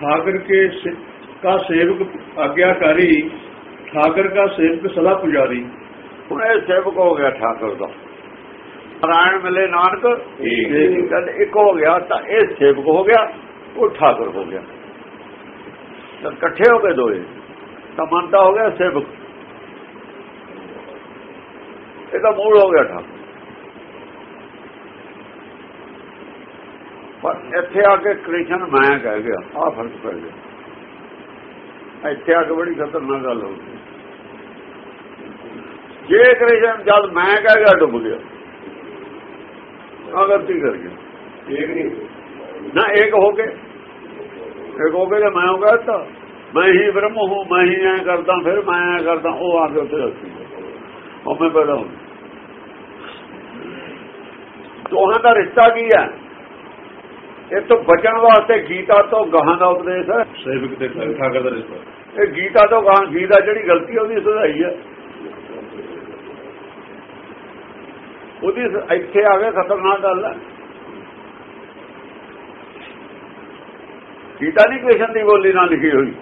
ठाकर के से, का सेवक आज्ञाकारी ठाकर का सेवक सदा पुजारी ਹੁਣ ਇਹ ਸੇਵਕ ਹੋ ਗਿਆ ਠਾਕੁਰ ਦਾ ਨਾਰਾਇਣ ਮਿਲੇ ਨਾਨਕ ਇਹ ਗੱਲ ਇੱਕ ਹੋ ਗਿਆ ਤਾਂ ਇਹ ਸੇਵਕ ਹੋ ਗਿਆ ਉਹ ਠਾਕੁਰ ਹੋ ਗਿਆ ਤਾਂ ਇਕੱਠੇ ਹੋ ਗਏ ਦੋਏ ਤਾਂ ਮੰਨਤਾ ਹੋ ਗਿਆ ਸੇਵਕ ਇਹਦਾ ਮੂਲ ਹੋ ਗਿਆ ਠਾਕੁਰ ਇੱਥੇ ਆ ਕੇ ਕ੍ਰਿਸ਼ਨ ਮੈਂ ਕਹਿ ਗਿਆ ਆ ਫ਼ਰਕ ਪੈ ਗਿਆ। ਇੱਥੇ ਆ ਕੇ ਬੜੀ ਖਤਰਨਾਕ ਗੱਲ ਹੋ ਗਈ। ਜੇ ਕ੍ਰਿਸ਼ਨ ਜਦ ਮੈਂ ਕਹਿ ਗਿਆ ਡੁੱਬ ਗਿਆ। ਅਗਰ ਤੀ ਕਰ ਗਿਆ। ਇੱਕ ਨਹੀਂ। ਨਾ ਇੱਕ ਹੋ ਕੇ। ਇੱਕ ਹੋ ਕੇ ਮੈਂ ਹੋ ਗਿਆ ਤਾਂ ਮੈਂ ਹੀ ਬ੍ਰਹਮ ਹੂੰ ਮੈਂ ਹੀ ਐ ਕਰਦਾ ਫਿਰ ਮੈਂ ਐ ਕਰਦਾ ਉਹ ਆ ਕੇ ਉੱਥੇ ਰੱਖੀ। ਉਹ ਮੈਂ ਬੜਾ ਦੋਹਾਂ ਦਾ ਰਿਸ਼ਤਾ ਕੀ ਹੈ? ਇਹ ਤੋਂ ਬਚਣ ਵਾਸਤੇ ਗੀਤਾ ਤੋਂ ਗਾਹਾਂ ਦਾ ਉਪਦੇਸ਼ ਹੈ। ਸੇਵਕ ਤੇ ਠਾਕਰ ਦਾ ਰਿਸ਼ਤਾ। ਇਹ ਗੀਤਾ ਤੋਂ ਗਾਹਾਂ ਗੀਤਾ ਜਿਹੜੀ ਗਲਤੀ ਉਹਦੀ ਸੁਧਾਈ ਹੈ। ਉਹਦੀ ਇੱਥੇ ਆ ਖਤਰਨਾਕ ਗੱਲ ਹੈ। ਗੀਤਾ ਨਹੀਂ ਕ੍ਰਿਸ਼ਨ ਦੀ ਬੋਲੀ ਨਾਲ ਲਿਖੀ ਹੋਈ।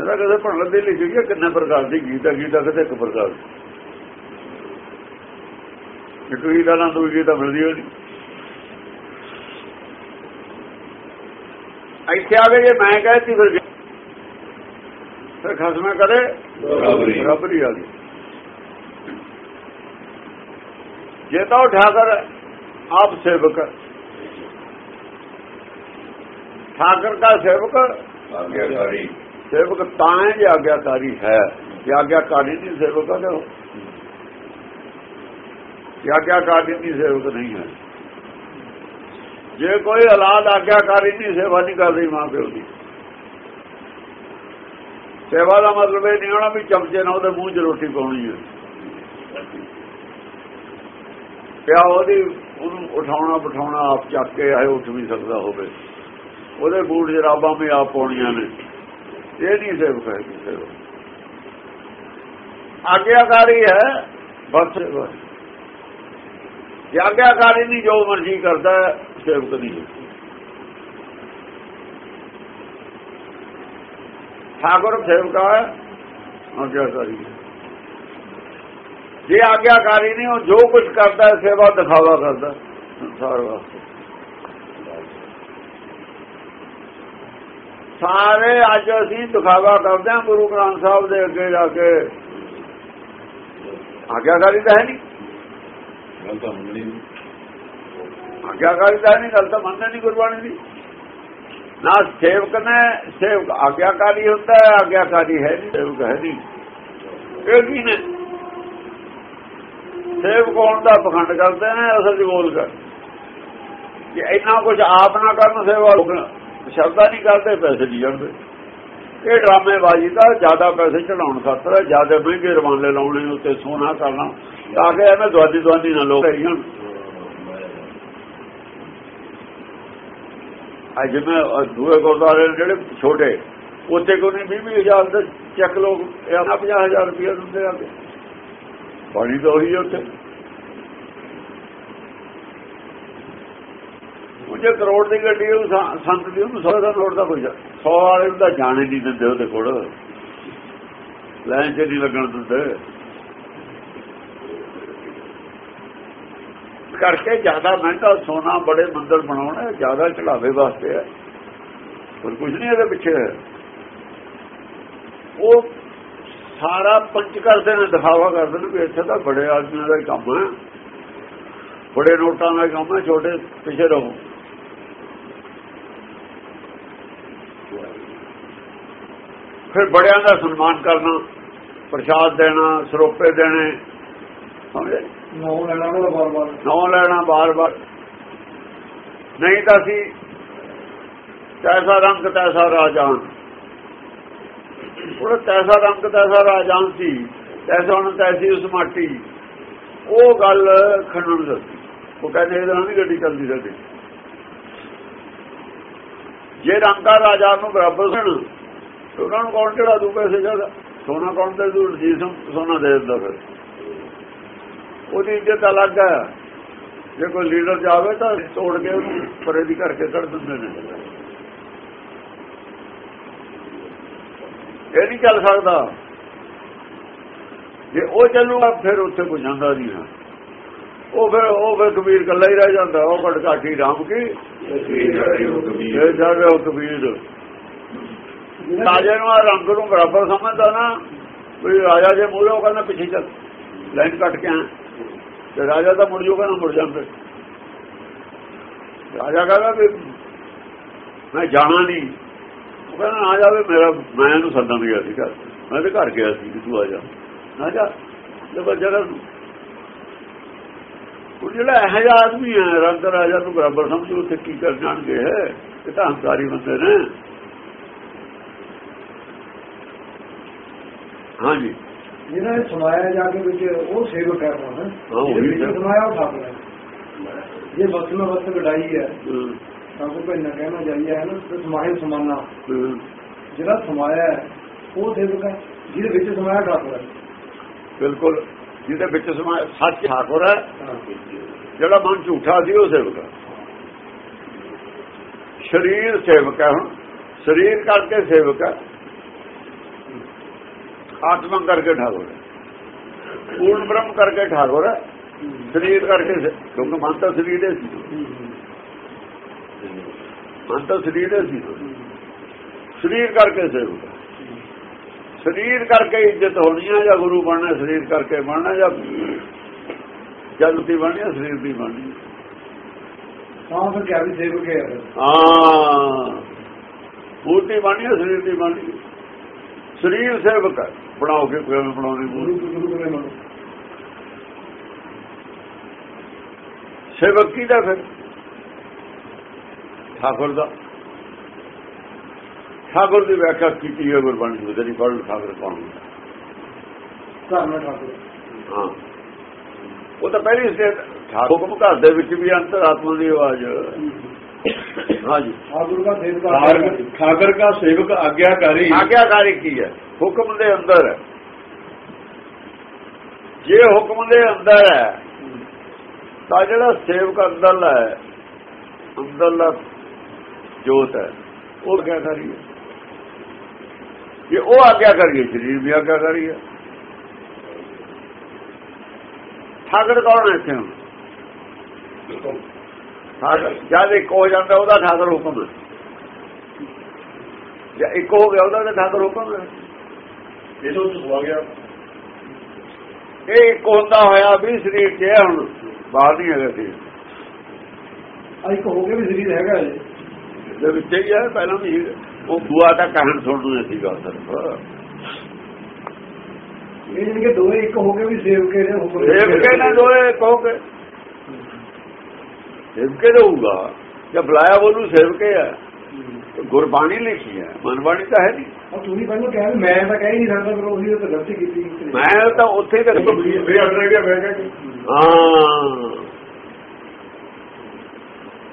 ਇਹਦਾ ਕਦੇ ਪੜਨ ਦੀ ਲਿਖੀ ਹੋਈ ਕਿੰਨੇ ਪ੍ਰਕਾਰ ਦੀ ਗੀਤਾ ਗੀਤਾ ਕਿਤੇ ਇੱਕ ਪ੍ਰਕਾਰ ਦੀ। ਟੂਈ ਦਾ ਨਾਲ ਦੂਜੀ ਤਾਂ ਮਿਲਦੀ ਹੋਣੀ ਇੱਥੇ ਆ ਕੇ ਜੇ ਮੈਂ ਕਹਿਤੀ ਫਿਰ ਫਿਰ ਖਸਮੇ ਕਰੇ ਬਰਾਬਰੀ। ਆ ਗਈ ਜੇ ਤਾਂ ਠਾਕਰ ਆਪ ਸੇਵਕ। ਠਾਕਰ ਦਾ ਸੇਵਕ। ਆਗਿਆਕਾਰੀ। ਸੇਵਕ ਤਾਂ ਹੈ ਜੇ ਆਗਿਆਕਾਰੀ ਹੈ। ਜੇ ਆਗਿਆਕਾਰੀ ਦੀ ਸੇਵਕ ਹੈ ਜੇ ਆਗਿਆਕਾਰੀ ਦੀ ਸੇਵਕ ਨਹੀਂ ਹੈ। ਜੇ ਕੋਈ ਔਲਾਦ ਆਗਿਆਕਾਰੀ ਨਹੀਂ ਸੇਵਾ ਨਹੀਂ ਕਰਦੀ ਮਾਂ ਪਿਓ ਦੀ, ਸੇਵਾ ਦਾ ਮਤਲਬ ਇਹ ਨਹੀਂ ਹੋਣਾ ਵੀ ਚਮਚੇ ਨਾਲ ਉਹਦੇ ਮੂੰਹ 'ਚ ਰੋਟੀ ਪਾਉਣੀ ਹੈ। ਪਿਆ ਉਹਦੀ ਉਹਨੂੰ ਉਠਾਉਣਾ ਬਿਠਾਉਣਾ ਆਪ ਚੱਕ ਕੇ ਆਏ ਉੱਠ ਵੀ ਸਕਦਾ ਹੋਵੇ। ਉਹਦੇ ਬੂਟ ਜਰਾਬਾਂ ਵੀ ਆਪ ਪਾਉਣੀਆਂ ਨੇ। ਇਹ ਨਹੀਂ ਸੇਵਕ ਹੈ ਕਿਸੇ ਸੇਵਕ ਆਗਿਆਕਾਰੀ ਹੈ, ਬਸ ਸੇਵਾ ਜੇ ਆਗਿਆਕਾਰੀ ਨਹੀਂ ਜੋ ਮਰਜ਼ੀ ਕਰਦਾ ਸੇਵਕ ਨਹੀਂ ਹੈ। ਠਾਕੁਰ ਸੇਵਕਾ ਆਗਿਆਕਾਰੀ ਜੇ ਆਗਿਆਕਾਰੀ ਨਹੀਂ, ਉਹ ਜੋ ਕੁਝ ਕਰਦਾ ਸੇਵਾ ਦਿਖਾਵਾ ਕਰਦਾ ਸੰਸਾਰ ਵਾਸਤੇ। ਸਾਰੇ ਅੱਜ ਅਸੀਂ ਦਿਖਾਵਾ ਕਰਦੇ ਹਾਂ, ਗੁਰੂ ਗ੍ਰੰਥ ਸਾਹਿਬ ਦੇ ਅੱਗੇ ਜਾ ਕੇ। ਆਗਿਆਕਾਰੀ ਤਾਂ ਹੈ ਨਹੀਂ। ਗੱਲ ਤਾਂ ਮੰਨਣੀ ਨਹੀਂ। ਗੱਲ ਤਾਂ ਮੰਨਣਾ ਨਹੀਂ ਗੁਰਬਾਣੀ ਦੀ। ਨਾ ਸੇਵਕ ਨੇ, ਸੇਵਕ ਆਗਿਆਕਾਰੀ ਹੁੰਦਾ ਹੈ, ਆਗਿਆਕਾਰੀ ਹੈ ਨਹੀਂ, ਸੇਵਕ ਹੈ ਨਹੀਂ। ਇਹ ਕੀ ਨੇ? ਸੇਵਕ ਹੋਣ ਦਾ ਪਖੰਡ ਕਰਦੇ ਨੇ, ਅਸਲ ਜੀ ਬੋਲ ਕਰ ਕਿ ਇੰਨਾ ਕੁਝ ਆਪ ਨਾ ਕਰਨ, ਸੇਵਾ ਸ਼ਬਦਾਂ ਨਹੀਂ ਕਰਦੇ, ਪੈਸੇ ਨਹੀਂ ਜੜਦੇ ਇਹ ਡਰਾਮੇਬਾਜ਼ੀ ਦਾ ਜ਼ਿਆਦਾ ਪੈਸੇ ਚੜਾਉਣ ਖਾਤਰ ਜ਼ਿਆਦਾ ਮਹਿੰਗੇ ਰਵਾਨੇ ਲਾਉਣੇ ਉੱਤੇ ਸੋਨਾ ਕਰਨਾ ਤਾਂ ਕਿ ਐਵੇਂ ਦਵਾਦੀ ਦਵਾਦੀ ਨਾ ਲੋਕ ਕਰੀ ਅੱਜ ਮੈਂ ਦੂਏ ਗੁਰਦੁਆਰੇ ਨੇ ਜਿਹੜੇ ਛੋਟੇ, ਉੱਥੇ ਕੋਈ ਨਹੀਂ 20 ਹਜ਼ਾਰ ਦੇ ਚੈੱਕ ਲੋਕ, ਇਹ 50000 ਰੁਪਏ ਦਿੰਦੇ ਆ। ਕੇ ਪਾਣੀ ਤਾਂ ਉਹੀ ਹੈ ਉੱਥੇ ਉਹ ਜੇ ਕਰੋੜ ਦੀ ਗੱਡੀ ਉਹ ਸੰਤ ਦੀ, ਉਹਨੂੰ ਸੌ ਦਾ ਲੋੜ ਦਾ ਕੋਈ 100 ਵਾਲੇ ਨੂੰ ਤਾਂ ਜਾਣੇ ਨਹੀਂ ਦਿੰਦੇ ਉਹਦੇ ਕੋਲ। ਲੈਣ 'ਚ ਨਹੀਂ ਲੱਗਣ ਦਿੰਦੇ। ਕਰਕੇ ਜ਼ਿਆਦਾ ਮਹਿੰਗਾ ਸੋਨਾ ਬੜੇ ਮੰਦਰ ਬਣਾਉਣਾ, ਜ਼ਿਆਦਾ ਚੜਾਵੇ ਵਾਸਤੇ ਹੈ ਪਰ ਕੁਝ ਨਹੀਂ ਇਹਦੇ ਪਿੱਛੇ। ਉਹ ਸਾਰਾ ਪੰਚ ਕਰਦੇ ਨੇ, ਦਿਖਾਵਾ ਕਰਦੇ ਨੇ ਵੀ ਇੱਥੇ ਤਾਂ ਬੜੇ ਆਦਮੀਆਂ ਦਾ ਕੰਮ ਹੈ। ਬੜੇ ਨੋਟਾਂ ਦਾ ਕੰਮ ਹੈ, ਛੋਟੇ ਪਿੱਛੇ ਰਹੋ। ਫਿਰ ਬੜਿਆਂ ਦਾ ਸਨਮਾਨ ਕਰਨਾ ਪ੍ਰਸ਼ਾਦ ਦੇਣਾ ਸਰੋਪੇ ਦੇਣੇ ਸਮਝੇ? ਨੌ ਲੈਣਾ ਬਾਰ-ਬਾਰ। ਨੌ ਲੈਣਾ ਬਾਰ-ਬਾਰ। ਨਹੀਂ ਤਾਂ ਸੀ ਤੈਸਾ ਰੰਗ ਤੈਸਾ ਰਾਜਾਨ। ਉਹ ਤੈਸਾ ਰੰਗ ਤੈਸਾ ਰਾਜਾਨ ਸੀ ਤੈਸਾ ਉਹਨੂੰ ਤੈਸੀ ਉਸ ਮਾਟੀ। ਉਹ ਗੱਲ ਖੰਡਨ ਦੱਸੀ ਉਹ ਕਹਿੰਦੇ ਇਹਦਾ ਨਹੀਂ ਗੱਡੀ ਚੱਲਦੀ ਸਾਡੀ ਜੇ ਰੰਗਾ ਰਾਜਾ ਨੂੰ ਬਰਾਬਰ ਸਣ ਉਹਨਾਂ ਨੂੰ ਕੌਣ ਚੜਾ ਦੂ ਪੈਸੇ ਜ਼ਿਆਦਾ ਸੋਨਾ ਕੌਣ ਦੇ ਦੂ ਜੀ ਸੋਨਾ ਦੇ ਦਿੰਦਾ ਫਿਰ। ਉਹਦੀ ਇੱਜ਼ਤ ਅਲੱਗ ਹੈ। ਜੇ ਕੋਈ ਲੀਡਰ ਜਾਵੇ ਤਾਂ ਤੋੜ ਕੇ ਉਹਨੂੰ ਪਰੇ ਦੀ ਕਰਕੇ ਕੱਢ ਦਿੰਦੇ ਨੇ। ਇਹ ਨਹੀਂ ਚੱਲ ਸਕਦਾ। ਜੇ ਉਹ ਚੱਲੂਗਾ ਫਿਰ ਉੱਥੇ ਕੋਈ ਜਾਂਦਾ ਨਹੀਂ ਹੈ। ਉਹ ਫਿਰ ਉਹ ਫਿਰ ਕਬੀਰ ਕੱਲਾ ਹੀ ਰਹਿ ਜਾਂਦਾ। ਉਹ ਘਟ ਘਾਟੀ ਰਾਮ ਕੀ? ਇਹ ਜਾਵੇ ਉਹ ਕਬੀਰ। ਰਾਜੇ ਨੂੰ ਆਹ ਰੰਗ ਨੂੰ ਬਰਾਬਰ ਸਮਝਦਾ ਨਾ, ਵੀ ਰਾਜਾ ਜੇ ਮੂਹਰੇ, ਉਹ ਕਹਿੰਦਾ ਪਿੱਛੇ ਚੱਲ, ਲਾਈਨ ਕੱਟ ਕੇ ਆ ਤੇ ਰਾਜਾ ਤਾਂ ਮੁੜ ਜੂਗਾ ਨਾ ਮੁੜ ਜਾਂਦੇ ਰਾਜਾ ਕਹਿੰਦਾ ਵੀ ਮੈਂ ਜਾਣਾ ਨਹੀਂ। ਉਹ ਕਹਿੰਦਾ ਆ ਜਾਵੇ ਮੇਰਾ, ਮੈਂ ਇਹਨੂੰ ਸੱਦਣ ਗਿਆ ਸੀ ਘਰ। ਮੈਂ ਤੇ ਘਰ ਗਿਆ ਸੀ ਕਿ ਤੂੰ ਆ ਜਾ। ਆ ਜਾ। ਜਬਰ ਜਗਰ ਉਹ ਜਿਹੜਾ ਇਹ ਜਿਹਾ ਆਦਮੀ ਹੈ, ਰੰਗ ਰਾਜਾ ਨੂੰ ਬਰਾਬਰ ਸਮਝੋ, ਉੱਥੇ ਕੀ ਕਰ ਜਾਣਗੇ ਹੈ ਇਹ ਤਾਂ ਹੰਕਾਰੀ ਬੰਦੇ ਨੇ। ਹਾਂਜੀ। ਜਿਹਨਾਂ ਨੇ ਸਮਾਇਆ ਜਾ ਕੇ ਵਿੱਚ ਉਹ ਸੇਵਕ ਹੈ ਹੁਣ ਹਾਂ, ਉਹੀ ਤਾਂ। ਸਮਾਇਆ ਉਹ ਠਾਕੁਰ ਹੈ। ਜੇ ਵਕਤ ਮੈਂ ਵਕਤ ਗੜਾਈ ਹੈ ਠਾਕੁਰ ਭਾਈ ਨਾ ਕਹਿਣਾ ਜਾਈਏ ਹੈ ਨਾ ਤੇ ਸਮਾਏ ਸਮਾਨਾ। ਜਿਹੜਾ ਸਮਾਇਆ ਹੈ ਉਹ ਸੇਵਕ ਹੈ ਜਿਹਦੇ ਵਿੱਚ ਸਮਾਇਆ ਠਾਕੁਰ ਹੈ। ਬਿਲਕੁਲ। ਜਿਹਦੇ ਵਿੱਚ ਸਮਾ ਸੱਚ ਠਾਕੁਰ ਹਾਂ। ਜਿਹੜਾ ਮਨ ਝੂਠਾ ਸੀ ਉਹ ਸੇਵਕ ਹੈ। ਸਰੀਰ ਸੇਵਕ ਹੈ ਹੁਣ। ਸਰੀਰ ਕਰਕੇ ਸੇਵਕ ਹੈ। ਆਤਮਾ ਕਰਕੇ ਠਾਕੁਰ। ਪੂਰਨ ਬ੍ਰਹਮ ਕਰਕੇ ਠਾਕੁਰ। ਸਰੀਰ ਕਰਕੇ ਕਿਉਂਕਿ ਮਨ ਤਾਂ ਸਰੀਰ ਦੇ ਸੀ। ਮਨ ਤਾਂ ਸਰੀਰ ਦੇ ਸੀ। ਸਰੀਰ ਕਰਕੇ ਹੈ ਸਰੀਰ ਕਰਕੇ ਇੱਜ਼ਤ ਹੋਣੀ ਹੈ ਜਾਂ ਗੁਰੂ ਬਣਨਾ ਸਰੀਰ ਕਰਕੇ ਬਣਨਾ ਜਾਂ ਜਦ ਦੀ ਬਣਨੀ ਸਰੀਰ ਦੀ ਬਣਨੀ ਹੈ। ਤਾਂ ਫਿਰ ਕਿਹਾ ਵੀ ਸੇਵਕ ਹੈ ਹਾਂ। ਮੂਰਤੀ ਬਣਨੀ ਸਰੀਰ ਦੀ ਬਣਨੀ। ਸਰੀਰ ਸੇਵਕ ਹੈ ਬਣਾਓ ਕੇ ਕਿਵੇਂ ਬਣਾਉਣੀ ਮੰਨੋ ਸੇਵਕ ਕੀ ਦਾ ਫਿਰ। ਠਾਕੁਰ ਦਾ। ਠਾਕੁਰ ਦੀ ਵਿਆਖਿਆ ਕੀਤੀ ਹੈ ਗੁਰਬਾਣੀ ਵਿੱਚ ਜਿਹੜੀ ਪੜ੍ਹ ਠਾਕੁਰ ਕੌਣ ਧਰਮ ਹੈ ਠਾਕੁਰ। ਹਾਂ। ਉਹ ਤਾਂ ਪਹਿਲੀ ਸਟੇਟ ਠਾਕੁਰ ਹੁਕਮ ਘਰ ਦੇ ਵਿੱਚ ਵੀ ਅੰਤਰਾਤਮਾ ਦੀ ਆਵਾਜ਼। ਦਾ ਸੇਵਕ ਆਗਿਆਕਾਰੀ। ਆਗਿਆਕਾਰੀ ਕੀ ਹੈ? ਹੁਕਮ ਦੇ ਅੰਦਰ ਹੈ। ਜੇ ਹੁਕਮ ਦੇ ਅੰਦਰ ਹੈ ਤਾਂ ਜਿਹੜਾ ਸੇਵਕ ਅੰਦਰਲਾ ਹੈ ਅੰਦਰਲਾ ਜੋਤ ਹੈ। ਉਹ ਕਿਆ ਕਰੀ ਹੈ। ਜੇ ਉਹ ਆਗਿਆ ਕਰੀਏ ਸਰੀਰ ਵੀ ਆਗਿਆ ਕਰੀਏ ਠਾਕਰ ਕੌਣ ਹੈ ਇੱਥੇ ਜਦ ਇੱਕ ਹੋ ਜਾਂਦਾ ਉਹਦਾ ਠਾਕਰ ਹੁਕਮ ਹੈ ਜਾਂ ਇੱਕ ਹੋ ਗਿਆ ਉਹਦਾ ਤਾਂ ਠਾਕਰ ਹੁਕਮ ਹੈ ਇਹ ਤੋਂ ਹੋ ਗਿਆ। ਇਹ ਇੱਕ ਹੁੰਦਾ ਹੋਇਆ ਵੀ ਸਰੀਰ 'ਚ ਹੈ ਹੁਣ ਬਾਹਰ ਨਹੀਂ ਹੈਗਾ ਸੀ। ਆ ਇੱਕ ਹੋ ਕੇ ਵੀ ਸਰੀਰ ਹੈਗਾ ਜੀ ਦੇ ਵਿੱਚ ਹੀ ਹੈ ਪਹਿਲਾਂ ਵੀ। ਉਹ ਬੁਆ ਦਾ ਕਹਿਣ ਸੁਣ ਨੂੰ ਸੀਗਾ ਸਿਰਫ। ਇਹ ਜਿਹੜੇ ਕਿ ਦੋਏ ਇੱਕ ਹੋ ਕੇ ਵੀ ਸੇਵਕ ਨੇ ਹੁਕਮ ਸੇਵਕੇ ਨੇ ਦੋਏ ਕਹੋ ਕੇ ਸੇਵਕੇ ਰਹੂਗਾ ਜਦ ਬੁਲਾਇਆ ਬੋਲੂ ਸੇਵਕੇ ਹੈ ਗੁਰਬਾਣੀ ਲਿਖੀ ਹੈ ਮਨਬਾਣੀ ਤਾਂ ਹੈ ਨਹੀਂ ਆ ਤੁਸੀਂ ਪਹਿਲਾਂ ਕਿਹਾ ਵੀ ਮੈਂ ਤਾਂ ਕਹਿ ਹੀ ਨਹੀਂ ਸਕਦਾ ਪਰ ਉਹੀ ਤਾਂ ਗਲਤੀ ਕੀਤੀ ਮੈਂ ਤਾਂ ਉੱਥੇ ਹੀ ਤਾਂ ਵੀ ਅੰਦਰ ਗਿਆ ਬਹਿ ਗਿਆ ਹਾਂ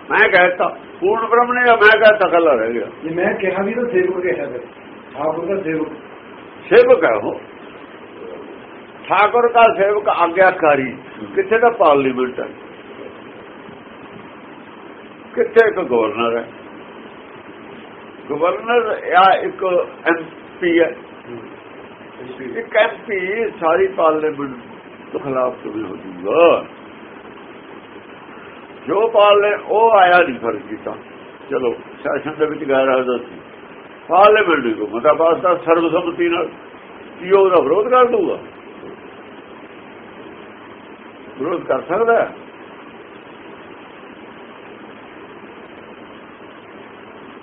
ਮੈਂ ਕਹਿਤਾ ਪੂਰਨ ਬ੍ਰਹਮ ਨੇ ਜਾਂ ਮੈਂ ਕਹਿਤਾ ਕੱਲਾ ਰਹਿ ਗਿਆ ਜੇ ਮੈਂ ਕਿਹਾ ਵੀ ਤਾਂ ਸੇਵਕ ਕਿਹਾ ਫਿਰ ਠਾਕੁਰ ਦਾ ਸੇਵਕ ਸੇਵਕ ਹੈ ਉਹ ਠਾਕੁਰ ਦਾ ਸੇਵਕ ਆਗਿਆਕਾਰੀ ਕਿੱਥੇ ਦਾ ਪਾਰਲੀਮੈਂਟ ਹੈ ਕਿੱਥੇ ਇੱਕ ਗਵਰਨਰ ਹੈ? ਗਵਰਨਰ, ਆ ਇੱਕ ਐਮਪੀ ਹੈ। ਇੱਕ ਐਮਪੀ ਸਾਰੀ ਪਾਰਲੀਮੈਂਟ ਤੋਂ ਖਿਲਾਫ ਕਿਵੇਂ ਹੋ ਜੂਗਾ ਜੋ ਪਾਰਲੇ, ਉਹ ਆਇਆ ਨਹੀਂ ਫਰਜ਼ ਕੀਤਾ। ਚਲੋ ਸੈਸ਼ਨ ਦੇ ਵਿੱਚ ਗੈਰ ਹਾਜ਼ਰ ਸੀ। ਪਾਰਲੀਮੈਂਟ ਦੀ ਮਤਾ ਪਾਸ ਦਾ ਸਰਬਸੰਮਤੀ ਨਾਲ ਕੀ ਉਹਦਾ ਵਿਰੋਧ ਕਰ ਦੂਗਾ ਵਿਰੋਧ ਕਰ ਸਕਦਾ ਹੈ?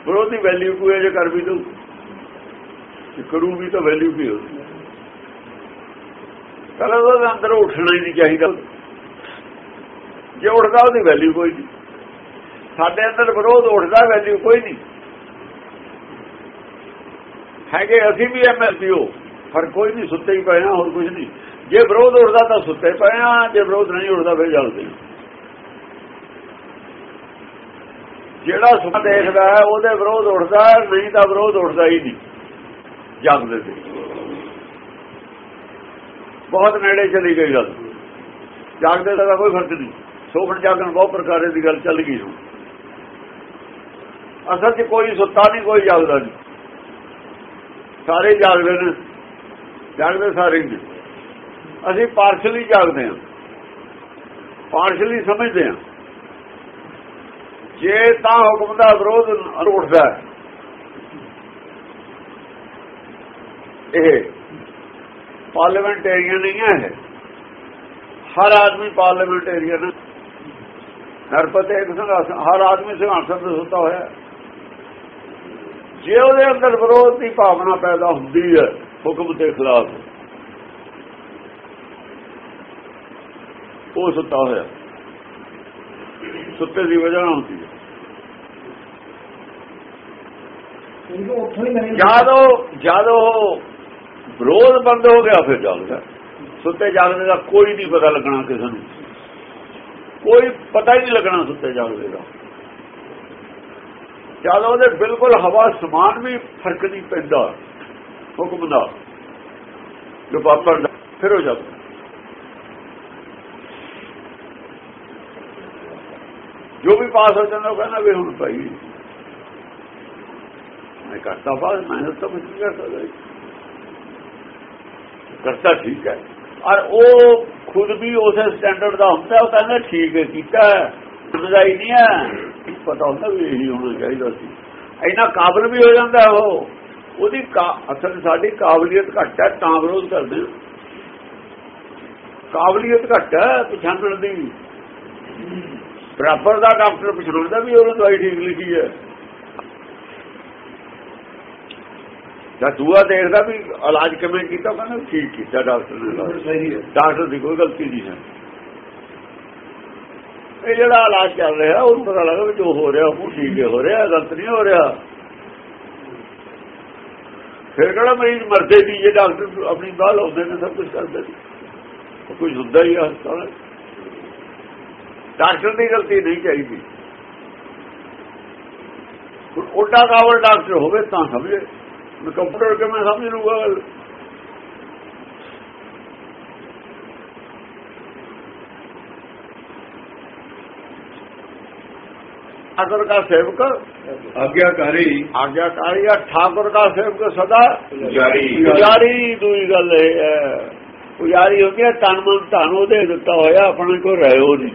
ਵਿਰੋਧ ਦੀ ਵੈਲਿਊ ਕੋਈ ਜੇ ਕਰ ਵੀ ਤੂੰ ਜੇ ਕਰੂ ਵੀ ਤਾਂ ਵੈਲਿਊ ਕੀ ਹੋਊ? ਕਲਾ ਉਹਦੇ ਅੰਦਰ ਉੱਠਣਾ ਹੀ ਨਹੀਂ ਚਾਹੀਦਾ। ਜੇ ਉੱਠਦਾ ਉਹਦੀ ਵੈਲਿਊ ਕੋਈ ਨਹੀਂ। ਸਾਡੇ ਅੰਦਰ ਵਿਰੋਧ ਉੱਠਦਾ ਵੈਲਿਊ ਕੋਈ ਨਹੀਂ। ਹੈਗੇ ਅਸੀਂ ਵੀ ਐਮਐਸਪੀਓ ਪਰ ਕੋਈ ਨਹੀਂ ਸੁੱਤੇ ਹੀ ਪਏ ਆ, ਹੋਰ ਕੁਝ ਨਹੀਂ। ਜੇ ਵਿਰੋਧ ਉੱਠਦਾ ਤਾਂ ਸੁੱਤੇ ਪਏ ਆ, ਜੇ ਵਿਰੋਧ ਨਹੀਂ ਉੱਠਦਾ ਫਿਰ ਜਲਦੇ ਜਿਹੜਾ ਸੁਣ ਦੇਖਦਾ ਹੈ, ਉਹਦੇ ਵਿਰੋਧ ਉੱਠਦਾ ਨਹੀਂ ਤਾਂ ਵਿਰੋਧ ਉੱਠਦਾ ਹੀ ਨਹੀਂ। ਜਾਗਦੇ ਤੇ ਬਹੁਤ ਨੇੜੇ ਚਲੀ ਗਈ ਗੱਲ। ਜਾਗਦੇ ਦਾ ਤਾਂ ਕੋਈ ਫ਼ਰਕ ਨਹੀਂ। ਸੋਫਣ ਜਾਗਣ ਬਹੁਤ ਪ੍ਰਕਾਰੇ ਦੀ ਗੱਲ ਚੱਲ ਗਈ ਹੁਣ। ਅਸਲ 'ਚ ਕੋਈ ਸੁੱਤਾ ਨਹੀਂ, ਕੋਈ ਜਾਗਦਾ ਨਹੀਂ। ਸਾਰੇ ਜਾਗਦੇ ਨੇ। ਜਾਗਦੇ ਸਾਰੇ ਹੀ ਨੇ। ਅਸੀਂ ਪਾਰਸ਼ਲੀ ਜਾਗਦੇ ਹਾਂ। ਪਾਰਸ਼ਲੀ ਸਮਝਦੇ ਹਾਂ। ਜੇ ਤਾਂ ਹੁਕਮ ਦਾ ਵਿਰੋਧ ਉੱਠਦਾ ਹੈ। ਇਹ ਪਾਰਲੀਮੈਂਟੇਰੀਅਨ ਨਹੀਂ ਹੈ ਇਹ। ਹਰ ਆਦਮੀ ਪਾਰਲੀਮੈਂਟੇਰੀਅਨ ਹੈ। ਨਰਪਤੇ ਇੱਕ ਸਿੰਘਾਸਨ ਹਰ ਆਦਮੀ ਸਿੰਘਾਸਨ ਤੇ ਸੁੱਤਾ ਹੋਇਆ ਜੇ ਉਹਦੇ ਅੰਦਰ ਵਿਰੋਧ ਦੀ ਭਾਵਨਾ ਪੈਦਾ ਹੁੰਦੀ ਹੈ, ਹੁਕਮ ਦੇ ਖਿਲਾਫ, ਉਹ ਸੁੱਤਾ ਹੋਇਆ। ਸੁੱਤੇ ਦੀ ਵਜ੍ਹਾ ਨਾਲ ਹੁੰਦੀ ਹੈ। ਜਦ ਉਹ ਹੀ ਨਹੀਂ ਵਿਰੋਧ ਬੰਦ ਹੋ ਗਿਆ, ਫਿਰ ਜਾਗਦਾ ਸੁੱਤੇ ਜਾਗਦੇ ਦਾ ਕੋਈ ਨਹੀਂ ਪਤਾ ਲੱਗਣਾ ਕਿਸੇ ਨੂੰ। ਕੋਈ ਪਤਾ ਹੀ ਨਹੀਂ ਲੱਗਣਾ ਸੁੱਤੇ ਜਾਗਦੇ ਦਾ। ਜਦ ਉਹਦੇ ਬਿਲਕੁਲ ਹਵਾ ਸਮਾਨ ਵੀ ਫ਼ਰਕ ਨਹੀਂ ਪੈਂਦਾ, ਹੁਕਮ ਦਾ, ਜੋ ਵਾਪਰਦਾ ਫਿਰ ਹੋ ਜਾਂਦਾ। ਜੋ ਵੀ ਪਾਸ ਹੋ ਜਾਂਦਾ, ਉਹ ਕਹਿੰਦਾ ਵੀ ਹੁਣ ਭਾਈ ਮੈਂ ਕਰਤਾ ਬਾਅਦ ਮੈਂ ਤਾਂ ਕੁਝ ਨਹੀਂ ਕਰ ਸਕਦਾ ਕਰਤਾ ਠੀਕ ਹੈ। ਔਰ ਉਹ ਖੁਦ ਵੀ ਉਸੇ ਸਟੈਂਡਰਡ ਦਾ ਹੁੰਦਾ, ਉਹ ਕਹਿੰਦਾ ਠੀਕ ਹੈ, ਕੀਤਾ ਹੁੰਦਾ ਨਹੀਂ ਹੈ। ਪਤਾ ਹੁੰਦਾ ਵੀ ਇਹੀ ਹੋਣਾ ਚਾਹੀਦਾ ਸੀ। ਇੰਨਾ ਕਾਬਲ ਵੀ ਹੋ ਜਾਂਦਾ ਉਹ। ਉਹਦੀ ਕਾ- ਅਸਲ ਸਾਡੀ ਕਾਬਲੀਅਤ ਘੱਟ ਹੈ, ਤਾਂ ਵਿਰੋਧ ਕਰਦੇ ਹਾਂ। ਕਾਬਲੀਅਤ ਘੱਟ ਹੈ ਪਛਾਣਨ ਦੀ। ਬਰਾਬਰ ਦਾ ਡਾਕਟਰ ਪਛਾਣਦਾ ਵੀ ਉਹਨੇ ਦਵਾਈ ਠੀਕ ਲਿਖੀ ਹੈ। ਜਦ ਦੂਆ ਦੇਖਦਾ ਵੀ ਇਲਾਜ ਕਿਵੇਂ ਕੀਤਾ ਉਹ ਕਹਿੰਦਾ ਠੀਕ ਕੀਤਾ ਡਾਕਟਰ ਨੇ ਡਾਕਟਰ ਦੀ ਕੋਈ ਗਲਤੀ ਨਹੀਂ ਹੈ। ਇਹ ਜਿਹੜਾ ਇਲਾਜ ਚੱਲ ਰਿਹਾ ਉਹਨੂੰ ਪਤਾ ਲੱਗਾ ਵੀ ਜੋ ਹੋ ਰਿਹਾ ਉਹ ਠੀਕ ਹੈ ਹੋ ਰਿਹਾ ਗਲਤ ਨਹੀਂ ਹੋ ਰਿਹਾ। ਫਿਰ ਕਿਹੜਾ ਮਰੀਜ਼ ਮਰਦੇ ਵੀ ਜੇ ਡਾਕਟਰ ਆਪਣੀ ਬਾਹ ਲਾਉਂਦੇ ਨੇ ਸਭ ਕੁਝ ਕਰਦੇ ਨੇ। ਉਹ ਕੁਝ ਹੁੰਦਾ ਹੀ ਹਸਪਤਾਲ। ਡਾਕਟਰ ਦੀ ਗਲਤੀ ਨਹੀਂ ਚਾਹੀਦੀ। ਉਹਦਾ ਕਾਵਲ ਡਾਕਟਰ ਹੋਵੇ ਤਾਂ ਸਮਝੇ। ਕੰਪਿਊਟਰ ਕਿਵੇਂ ਸਮਝ ਲੂਗਾ ਗੱਲ। ਅਗਰ ਦਾ ਸੇਵਕ ਆਗਿਆਕਾਰੀ। ਆਗਿਆਕਾਰੀ ਆ ਠਾਕੁਰ ਦਾ ਸੇਵਕ ਸਦਾ। ਜਾਰੀ ਜਾਰੀ ਦੂਈ ਗੱਲ ਹੈ। ਪੁਜਾਰੀ ਹੋ ਗਿਆ ਤਨ ਮਨ ਧੰਨ ਉਹ ਦੇ ਦਿੱਤਾ ਹੋਇਆ ਆਪਣੇ ਕੋਲ ਰਹਿਓ ਨਹੀਂ।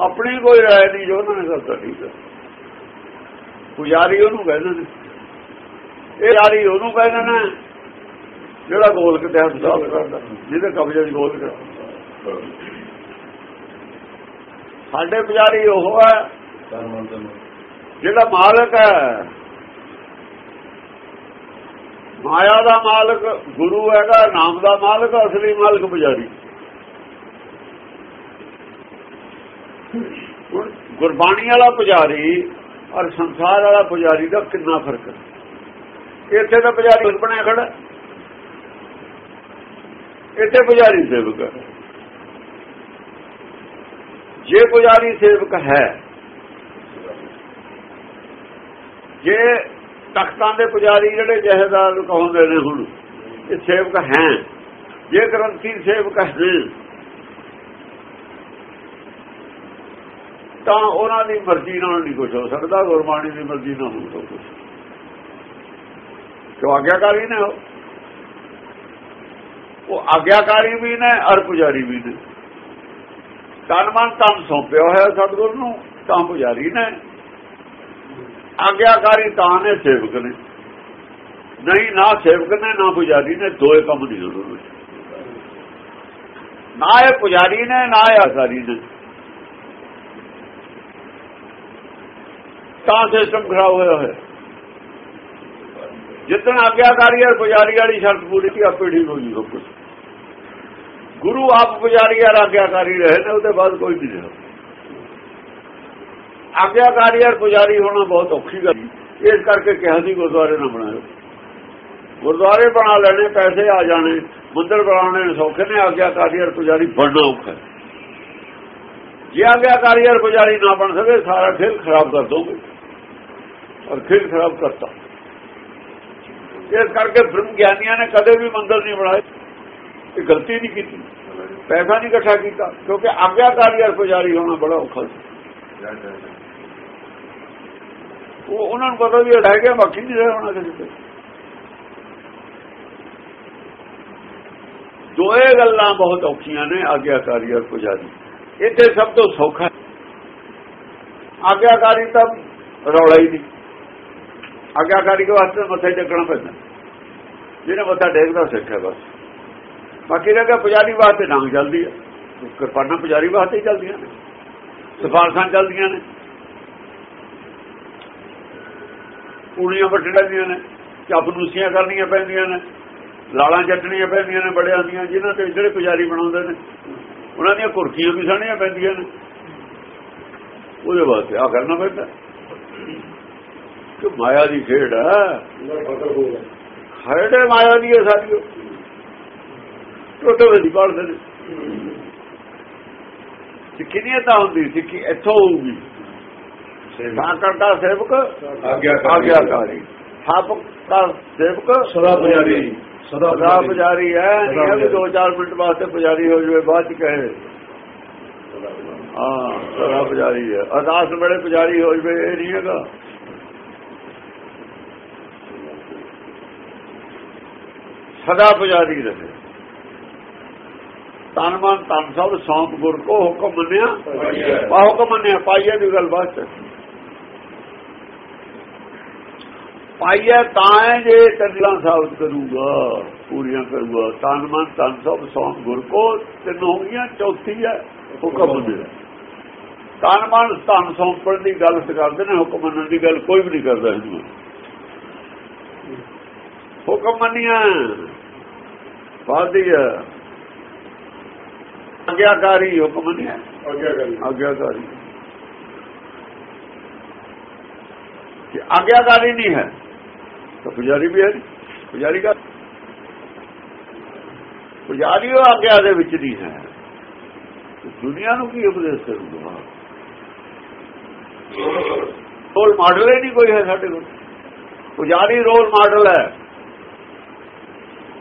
ਆਪਣੇ ਕੋਈ ਰਾਇ ਨਹੀਂ ਜੋ ਉਹਨਾਂ ਨੇ ਸਭ ਤੋਂ ਠੀਕ ਪੁਜਾਰੀ ਉਹਨੂੰ ਕਹਿੰਦੇ ਨੇ। ਇਹ ਯਾਰੀ ਉਹਨੂੰ ਕਹਿੰਦੇ ਨੇ ਜਿਹੜਾ ਗੋਲ ਕਿਤੇ ਸਾਫ਼ ਕਰਦਾ ਜਿਹਦੇ ਕਬਜ਼ੇ ਦੀ ਗੋਲ ਕਰਦਾ ਸਾਡੇ ਪੁਜਾਰੀ ਉਹ ਹੈ ਜਿਹੜਾ ਮਾਲਕ ਹੈ। ਮਾਇਆ ਦਾ ਮਾਲਕ ਗੁਰੂ ਹੈਗਾ ਨਾਮ ਦਾ ਮਾਲਕ ਅਸਲੀ ਮਾਲਕ ਪੁਜਾਰੀ। ਗੁਰਬਾਣੀ ਵਾਲਾ ਪੁਜਾਰੀ ਔਰ ਸੰਸਾਰ ਵਾਲਾ ਪੁਜਾਰੀ ਦਾ ਕਿੰਨਾ ਫ਼ਰਕ ਹੈ? ਇੱਥੇ ਤਾਂ ਪੁਜਾਰੀ ਬਣਿਆ ਖੜਾ। ਇੱਥੇ ਪੁਜਾਰੀ ਸੇਵਕ ਜੇ ਪੁਜਾਰੀ ਸੇਵਕ ਹੈ, ਜੇ ਤਖਤਾਂ ਦੇ ਪੁਜਾਰੀ ਜਿਹੜੇ ਜਹੇਦਾਰ ਕਹਾਉਂਦੇ ਨੇ ਹੁਣ, ਇਹ ਸੇਵਕ ਹੈ। ਜੇ ਗ੍ਰੰਥੀ ਸੇਵਕ ਹੈ, ਤਾਂ ਉਹਨਾਂ ਦੀ ਮਰਜ਼ੀ ਨਾਲ ਨਹੀਂ ਕੁਝ ਹੋ ਸਕਦਾ, ਗੁਰਬਾਣੀ ਦੀ ਮਰਜ਼ੀ ਨਾਲ ਹੋ ਸਕਦਾ ਕਿਉਂ ਆਗਿਆਕਾਰੀ ਨੇ ਉਹ। ਆਗਿਆਕਾਰੀ ਵੀ ਨੇ ਅਰ ਪੁਜਾਰੀ ਵੀ ਨੇ। ਤਨ ਮਨ ਤਨ ਸੌਂਪਿਆ ਹੋਇਆ ਸਤਿਗੁਰ ਨੂੰ, ਤਾਂ ਪੁਜਾਰੀ ਨੇ। ਆਗਿਆਕਾਰੀ ਤਾਂ ਨੇ ਸੇਵਕ ਨੇ। ਨਹੀਂ, ਨਾ ਸੇਵਕ ਨੇ, ਨਾ ਪੁਜਾਰੀ ਨੇ, ਦੋਏ ਕੰਮ ਨਹੀਂ ਉਹਨਾਂ ਨਾ ਇਹ ਪੁਜਾਰੀ ਨੇ, ਨਾ ਇਹ ਆਸਾਰੀ ਨੇ। ਤਾਂ ਸਿਸਟਮ ਖਰਾਬ ਹੋਇਆ ਹੋਇਆ। ਜਿੱਦਣ ਆਗਿਆਕਾਰੀ ਔਰ ਪੁਜਾਰੀ ਵਾਲੀ ਸ਼ਰਤ ਪੂਰੀ ਕੀ ਆਪੇ ਠੀਕ ਹੋ ਜੀ ਸਭ ਕੁਝ ਗੁਰੂ ਆਪ ਪੁਜਾਰੀ ਔਰ ਆਗਿਆਕਾਰੀ ਰਹੇ ਨੇ, ਉਹਦੇ ਬਾਅਦ ਕੋਈ ਨਹੀਂ ਰਿਹਾ। ਆਗਿਆਕਾਰੀ ਔਰ ਪੁਜਾਰੀ ਹੋਣਾ ਬਹੁਤ ਔਖੀ ਗੱਲ ਇਸ ਕਰਕੇ ਕਿਹਾ ਸੀ, ਗੁਰਦੁਆਰੇ ਨਾ ਬਣਾਇਓ। ਗੁਰਦੁਆਰੇ ਬਣਾ ਲੈਣੇ, ਪੈਸੇ ਆ ਜਾਣੇ, ਮੰਦਰ ਬਣਾਉਣੇ ਸੌਖੇ ਨੇ। ਆਗਿਆਕਾਰੀ ਔਰ ਪੁਜਾਰੀ ਬਣਨਾ ਔਖਾ ਜੇ ਆਗਿਆਕਾਰੀ ਔਰ ਪੁਜਾਰੀ ਨਾ ਬਣ ਸਕੇ, ਸਾਰਾ ਖੇਲ ਖਰਾਬ ਕਰ ਦੋਗੇ। ਔਰ ਖੇਲ ਖਰਾਬ ਕਰਤਾ। ਇਸ ਕਰਕੇ ਬ੍ਰਹਮ ਗਿਆਨੀਆਂ ਨੇ ਕਦੇ ਵੀ ਮੰਦਰ ਨਹੀਂ ਬਣਾਏ ਇਹ ਗਲਤੀ ਨਹੀਂ ਕੀਤੀ। ਪੈਸਾ ਨਹੀਂ ਇਕੱਠਾ ਕੀਤਾ, ਕਿਉਂਕਿ ਆਗਿਆਕਾਰੀ ਔਰ ਪੁਜਾਰੀ ਹੋਣਾ ਬੜਾ ਔਖਾ ਸੀ। ਉਹ ਉਹਨਾਂ ਨੂੰ ਪਤਾ ਵੀ ਇਹ ਰਹਿ ਗਿਆ, ਬਾਕੀ ਨਹੀਂ ਰਹਿ ਹੋਣਾ ਕਿਸੇ ਤੇ। ਦੋਏ ਗੱਲਾਂ ਬਹੁਤ ਔਖੀਆਂ ਨੇ, ਆਗਿਆਕਾਰੀ ਔਰ ਪੁਜਾਰੀ। ਇੱਥੇ ਸਭ ਤੋਂ ਸੌਖਾ ਆਗਿਆਕਾਰੀ ਤਾਂ ਰੌਲਾ ਹੀ ਨਹੀਂ। ਆਗਿਆਕਾਰੀ ਦੇ ਵਾਸਤੇ ਮੱਥੇ ਟੇਕਣਾ ਪੈਂਦਾ। ਜਿਹਨੇ ਮੱਥਾ ਟੇਕਦਾ ਸਿੱਖ ਹੈ ਬਸ। ਬਾਕੀ ਰਹਿ ਗਿਆ ਪੁਜਾਰੀ ਵਾਸਤੇ ਡਾਂਗ ਚੱਲਦੀ ਹੈ ਕਿਰਪਾਨਾਂ ਪੁਜਾਰੀ ਵਾਸਤੇ ਹੀ ਚੱਲਦੀਆਂ ਨੇ। ਸਿਫਾਰਸ਼ਾਂ ਚੱਲਦੀਆਂ ਨੇ। ਪੂੜੀਆਂ ਵੱਟੜਾਂ ਦੀਆਂ ਨੇ। ਚਾਪਨੂਸੀਆਂ ਕਰਨੀਆਂ ਪੈਂਦੀਆਂ ਨੇ। ਲਾਲਾਂ ਚੱਟਣੀਆਂ ਪੈਂਦੀਆਂ ਨੇ ਬੜਿਆਂ ਦੀਆਂ, ਜਿਨ੍ਹਾਂ ਤੇ ਜਿਹੜੇ ਪੁਜਾਰੀ ਬਣਾਉਂਦੇ ਨੇ। ਉਹਨਾਂ ਦੀਆਂ ਕੁਰਸੀਆਂ ਵੀ ਸਾਣੀਆਂ ਪੈਂਦੀਆਂ ਨੇ। ਉਹਦੇ ਵਾਸਤੇ ਆ ਕਰਨਾ ਪੈਂਦਾ। ਕਿ ਮਾਇਆ ਦੀ ਖੇਡ ਹੈ। ਹੈ ਮਾਇਆ ਦੀ ਹੈ ਸਾਡੀ। ਟੋਟੋ ਦੀ ਨੇ ਸਿੱਖੀ ਨਹੀਂ ਤਾਂ ਹੁੰਦੀ ਸਿੱਖੀ ਇੱਥੋਂ ਹੋਊਗੀ। ਸੇਵਾ ਕਰਦਾ ਸੇਵਕ ਆਗਿਆਕਾਰੀ। ਸਥਾਪਕ ਦਾ ਸੇਵਕ ਸਦਾ ਪੁਜਾਰੀ ਸਦਾ ਪੁਜਾਰੀ। ਹੈ। ਨਹੀਂ ਹੈ ਵੀ 2-4 ਮਿੰਟ ਵਾਸਤੇ ਪੁਜਾਰੀ ਹੋ ਜਾਵੇ ਬਾਅਦ ਚ ਕਹੇ। ਹਾਂ ਸਦਾ ਪੁਜਾਰੀ ਹੈ। ਅਰਦਾਸ ਵੇਲੇ ਪੁਜਾਰੀ ਹੋ ਜਾਵੇ ਇਹ ਨਹੀਂ ਹੈਗਾ। ਸਦਾ ਪੁਜਾਰੀ ਰਹੇ। ਤਨ ਮਨ ਤਨ ਸਭ ਸੌਂਪ ਗੁਰ ਕੋ ਹੁਕਮ ਮੰਨਿਆ। ਪਾ ਹੁਕਮ ਮੰਨਿਆ ਪਾਈਏ ਦੀ ਗੱਲ ਬਸ ਪਾਈਏ ਤਾਂ ਜੇ ਤਦਲਾ ਸਾਬਤ ਕਰੂਗਾ ਪੂਰੀਆਂ ਕਰੂਗਾ। ਤਨ ਮਨ ਤਨ ਸਭ ਸੌਂਪ ਗੁਰ ਕੋ ਤਿੰਨ ਹੋ ਗਈਆਂ ਚੌਥੀ ਹੈ ਹੁਕਮ ਮੰਨਿਆ। ਤਨ ਮਨ ਤਨ ਸੌਂਪਣ ਦੀ ਗੱਲ ਕਰਦੇ ਨੇ ਹੁਕਮ ਮੰਨਣ ਦੀ ਗੱਲ ਕੋਈ ਵੀ ਨਹੀਂ ਕਰਦਾ। ਇਹਨੂੰ ਹੁਕਮ ਮੰਨਿਆ। ਬਾਦੀ ਹੈ ਆਗਿਆਕਾਰੀ ਹੁਕਮ ਮੰਨਿਆ ਆਗਿਆਕਾਰੀ। ਕਿ ਆਗਿਆਕਾਰੀ ਨਹੀਂ ਹੈ। ਤਾਂ ਪੁਜਾਰੀ ਵੀ ਹੈ ਨਹੀਂ। ਪੁਜਾਰੀ ਦਾ ਪੁਜਾਰੀ ਉਹ ਆਗਿਆ ਦੇ ਵਿੱਚ ਨਹੀਂ ਹੈ। ਦੁਨੀਆ ਨੂੰ ਕੀ ਉਪਦੇਸ਼ ਕਰੂਗਾ? ਰੋਲ ਮਾਡਲ ਹੀ ਨਹੀਂ ਕੋਈ ਹੈ ਸਾਡੇ ਕੋਲ। ਪੁਜਾਰੀ ਰੋਲ ਮਾਡਲ ਹੈ।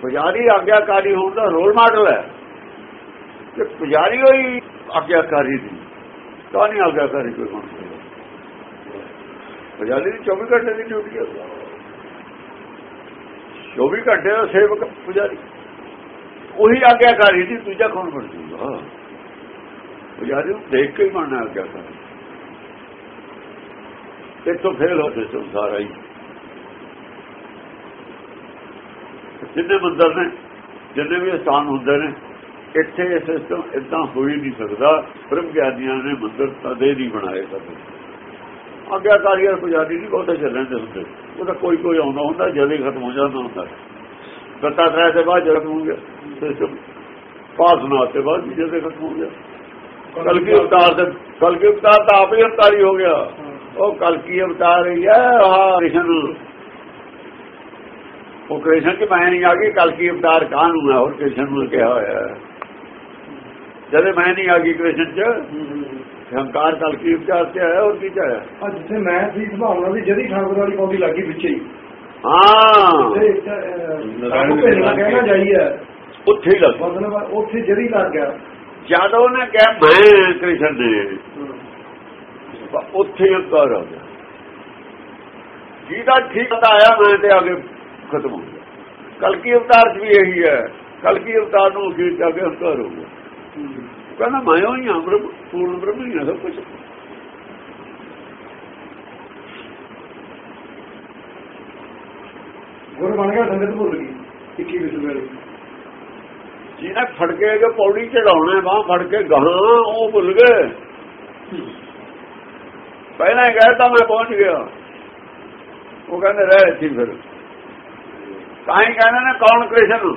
ਪੁਜਾਰੀ ਆਗਿਆਕਾਰੀ ਹੋਣ ਦਾ ਰੋਲ ਮਾਡਲ ਹੈ। ਤੇ ਪੁਜਾਰੀ ਹੋਈ ਆਗਿਆਕਾਰੀ ਦੀ। ਤਾਂ ਨਹੀਂ ਆਗਿਆਕਾਰੀ ਕੋਈ ਬਣ ਸਕਦਾ। ਪੁਜਾਰੀ ਦੀ 24 ਘੰਟੇ ਦੀ ਡਿਊਟੀ ਹੈ। 24 ਘੰਟੇ ਦਾ ਸੇਵਕ ਪੁਜਾਰੀ। ਉਹੀ ਆਗਿਆਕਾਰੀ ਦੀ ਦੂਜਾ ਕੌਣ ਬਣ ਜੂਗਾ ਪੁਜਾਰੀ ਨੂੰ ਦੇਖ ਕੇ ਹੀ ਬਣਨਾ ਆਗਿਆਕਾਰੀ। ਇੱਥੋਂ ਫੇਲ ਹੋ ਗਏ ਸੰਸਾਰ ਆਈ ਜਿੰਨੇ ਮੰਦਰ ਨੇ, ਜਿੰਨੇ ਵੀ ਸਥਾਨ ਹੁੰਦੇ ਨੇ, ਇੱਥੇ ਇਹ ਸਿਸਟਮ ਇਦਾਂ ਹੋ ਹੀ ਨਹੀਂ ਸਕਦਾ। ਬ੍ਰਹਮ ਗਿਆਨੀਆਂ ਨੇ ਮੰਦਰ ਤਦੇ ਨਹੀਂ ਬਣਾਏ ਕਦੇ। ਆਗਿਆਕਾਰੀ ਪੁਜਾਰੀ ਨਹੀਂ ਬਹੁਤੇ ਚੱਲਣ ਦੇ ਹੁੰਦੇ। ਉਹਦਾ ਕੋਈ ਕੋਈ ਆਉਂਦਾ ਹੁੰਦਾ, ਜਦ ਹੀ ਖਤਮ ਹੋ ਜਾਂਦਾ ਹੁੰਦਾ। ਸੱਤਾ ਤਰੇ ਦੇ ਬਾਅਦ ਜਦ ਹੋ ਗਿਆ, ਸਿਸਟਮ ਪਾਸ ਨਾ ਤੇ ਬਾਅਦ ਵੀ ਜਦ ਖਤਮ ਹੋ ਗਿਆ। ਕਲਕੀ ਅਵਤਾਰ ਦੇ ਕਲਕੀ ਅਵਤਾਰ ਤਾਂ ਆਪ ਹੀ ਅਵਤਾਰੀ ਹੋ ਗਿਆ। ਉਹ ਕਲਕੀ ਅਵਤਾਰ ਹੀ ਹੈ, ਆਹ ਕ੍ਰਿਸ਼ਨ। ਉਹ ਕ੍ਰਿਸ਼ਨ ਕੀ ਮੈਂ ਨਹੀਂ ਆ ਗਈ ਕਲਕੀ ਅਵਤਾਰ ਕਾਹਨੂੰ ਹੈ ਹੋਰ ਕ੍ਰਿਸ਼ਨ ਨੂੰ ਕਿਹਾ ਹੋਇਆ ਹੈ। ਜਦ ਮੈਂ ਨਹੀਂ ਆ ਗਈ ਕ੍ਰਿਸ਼ਨ ਚ ਹੰਕਾਰ ਕਲਕੀ ਅਵਤਾਰ ਤੇ ਆਇਆ ਹੋਰ ਕੀ ਚ ਆਇਆ? ਆ ਜਿੱਥੇ ਮੈਂ ਸੀ ਸੰਭਾਵਨਾ ਦੀ ਜਦੀ ਠਾਕੁਰ ਵਾਲੀ ਪੌੜੀ ਲੱਗੀ ਵਿੱਚੇ ਹੀ। ਹਾਂ। ਤੇ ਉੱਥੇ ਹੀ ਲੱਗ। ਮਤਲਬ ਉੱਥੇ ਜਦੀ ਲੱਗ ਗਿਆ। ਜਦ ਉਹਨੇ ਕਿਹਾ ਮੈਂ ਕ੍ਰਿਸ਼ਨ ਨੇ ਉੱਥੇ ਹੀ ਹੰਕਾਰ ਆ ਗਿਆ। ਜਿਹਦਾ ਠੀਕ ਤਾਂ ਆਇਆ ਮੈਂ ਤੇ ਆਗੇ ਖਤਮ ਹੋ ਗਿਆ। ਕਲਕੀ ਅਵਤਾਰ ਚ ਵੀ ਇਹੀ ਹੈ। ਕਲਕੀ ਅਵਤਾਰ ਨੂੰ ਅਖੀਰ ਜਾ ਕੇ ਹੰਕਾਰ ਹੋ ਗਿਆ। ਕਹਿੰਦਾ ਮੈਂ ਹੀ ਹਾਂ ਬ੍ਰਹਮ ਪੂਰਨ ਬ੍ਰਹਮ ਹੀ ਹਾਂ ਸਭ ਕੁਝ ਗੁਰ ਬਣ ਗਿਆ ਸੰਗਤ ਭੁੱਲ ਗਈ 21 ਵਿਸ਼ਵ ਜਿਹਨੇ ਫੜ ਕੇ ਜੋ ਪੌੜੀ ਚੜਾਉਣਾ ਬਾਹ ਫੜ ਕੇ ਗਾਂ ਉਹ ਭੁੱਲ ਗਏ। ਪਹਿਲਾਂ ਤਾਂ ਮੈਂ ਪਹੁੰਚ ਗਿਆ। ਉਹ ਕਹਿੰਦੇ ਰਹਿ ਇੱਥੇ ਫਿਰ। ਤਾਂ ਹੀ ਕਹਿੰਦੇ ਨੇ ਕੌਣ ਕ੍ਰਿਸ਼ਨ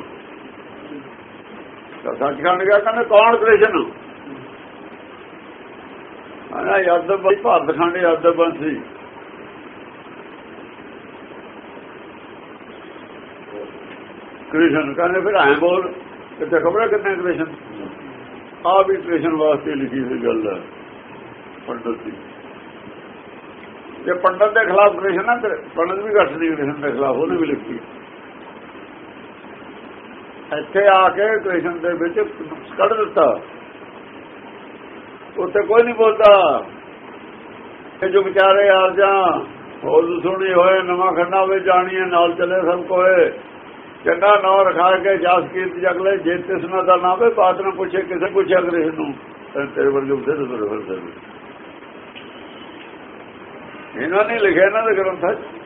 ਤਾਂ ਸੱਚਖੰਡ ਗਿਆ ਕਹਿੰਦੇ ਕੌਣ ਕ੍ਰਿਸ਼ਨ ਆਣਾ ਯਾਦ ਭਾਰਤ ਖੰਡ ਯਾਦ ਬੰਸੀ। ਕ੍ਰਿਸ਼ਨ ਕਹਿੰਦੇ ਫਿਰ ਐਂ ਬੋਲ ਕਿਤੇ ਖਬਰ ਕਿੰਨੇ ਕ੍ਰਿਸ਼ਨ? ਆ ਵੀ ਕ੍ਰਿਸ਼ਨ ਵਾਸਤੇ ਲਿਖੀ ਹੋਈ ਗੱਲ ਹੈ, ਪੰਡਤ ਦੀ। ਜੇ ਪੰਡਤ ਦੇ ਖਿਲਾਫ ਕ੍ਰਿਸ਼ਨ ਨਾ ਤੇ ਪੰਡਤ ਵੀ ਘੱਟ ਨਹੀਂ ਕ੍ਰਿਸ਼ਨ ਦੇ ਖਿਲਾਫ, ਉਹਨੇ ਵੀ ਲਿਖੀ। ਇੱਥੇ ਆ ਕੇ ਕ੍ਰਿਸ਼ਨ ਦੇ ਵਿੱਚ ਕੱਢ ਦਿੱਤਾ। ਉੱਥੇ ਕੋਈ ਨਹੀਂ ਬੋਲਦਾ। ਇਹ ਜੋ ਵਿਚਾਰੇ ਆ ਜਾਂ, ਹੋਰ ਸੁਣੀ ਹੋਏ, ਨਵਾਂ ਖੰਡਾ ਵਿੱਚ ਜਾਣੀਏ ਨਾਲ ਚਲੇ ਸਭ ਕੋਏ ਚੰਗਾ ਨਾਂ ਰਖਾ ਕੇ ਜਾਸ ਕੀਰਤ ਜਗਲੇ ਜੇ ਤਿਸਨਾ ਦਾ ਨਾਮ ਹੈ ਬਾਤ ਨਾ ਪੁੱਛੇ, ਕਿਸੇ ਪੁੱਛਿਆ ਕਰੇ ਨੂੰ। ਤੇਰੇ ਵਰਗੇ ਉਸੇ ਤੋਂ ਤੁਰੇ ਇਹਨਾਂ ਨੇ ਲਿਖਿਆ ਇਹਨਾਂ ਦੇ ਗ੍ਰੰਥਾਂ 'ਚ।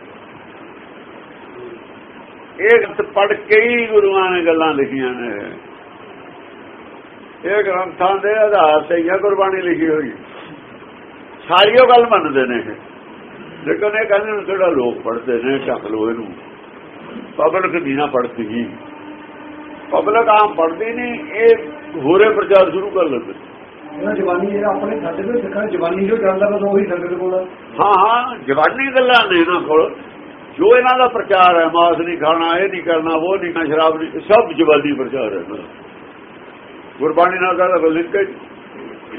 ਇਹ ਗ੍ਰੰਥ ਪੜ ਕੇ ਹੀ ਗੁਰੂਆਂ ਨੇ ਗੱਲਾਂ ਲਿਖੀਆਂ ਨੇ। ਇਹ ਗ੍ਰੰਥਾਂ ਦੇ ਆਧਾਰ ਤੇ ਹੀ ਗੁਰਬਾਣੀ ਲਿਖੀ ਹੋਈ। ਸਾਰੀ ਉਹ ਗੱਲ ਮੰਨਦੇ ਨੇ ਲੇਕਿਨ ਇਹ ਕਹਿੰਦੇ ਨੇ ਜਿਹੜਾ ਲੋਕ ਪੜਦੇ ਨੇ ਢੱਕ ਲੋ ਇਹਨੂੰ। ਪਬਲਿਕ ਨਹੀਂ ਨਾ ਪੜਦੀ ਪਬਲਿਕ ਆਮ ਪੜਦੀ ਨਹੀਂ ਇਹ ਹੋਰੇ ਪ੍ਰਚਾਰ ਸ਼ੁਰੂ ਕਰ ਲੈਂਦੇ। ਇਹਨਾਂ ਜਵਾਨੀ ਜਿਹੜਾ ਆਪਣੇ ਸਾਡੇ ਦੇ ਸਿੱਖਾਂ ਜਵਾਨੀ ਜੋ ਚੱਲਦਾ ਬਸ ਉਹੀ ਸੰਗਤ ਕੋਲ। ਹਾਂ ਹਾਂ ਜਵਾਨੀ ਗੱਲਾਂ ਨੇ ਇਹਨਾਂ ਕੋਲ। ਜੋ ਇਹਨਾਂ ਦਾ ਪ੍ਰਚਾਰ ਹੈ, ਮਾਸ ਨਹੀਂ ਖਾਣਾ, ਇਹ ਨਹੀਂ ਕਰਨਾ, ਉਹ ਨਹੀਂ ਖਾਣਾ, ਸ਼ਰਾਬ ਨਹੀਂ, ਸਭ ਜਵਾਨੀ ਪ੍ਰਚਾਰ ਹੈ ਇਹਨਾਂ ਦਾ। ਗੁਰਬਾਣੀ ਨਾਲ ਦਾ ਲਿੰਕੇਜ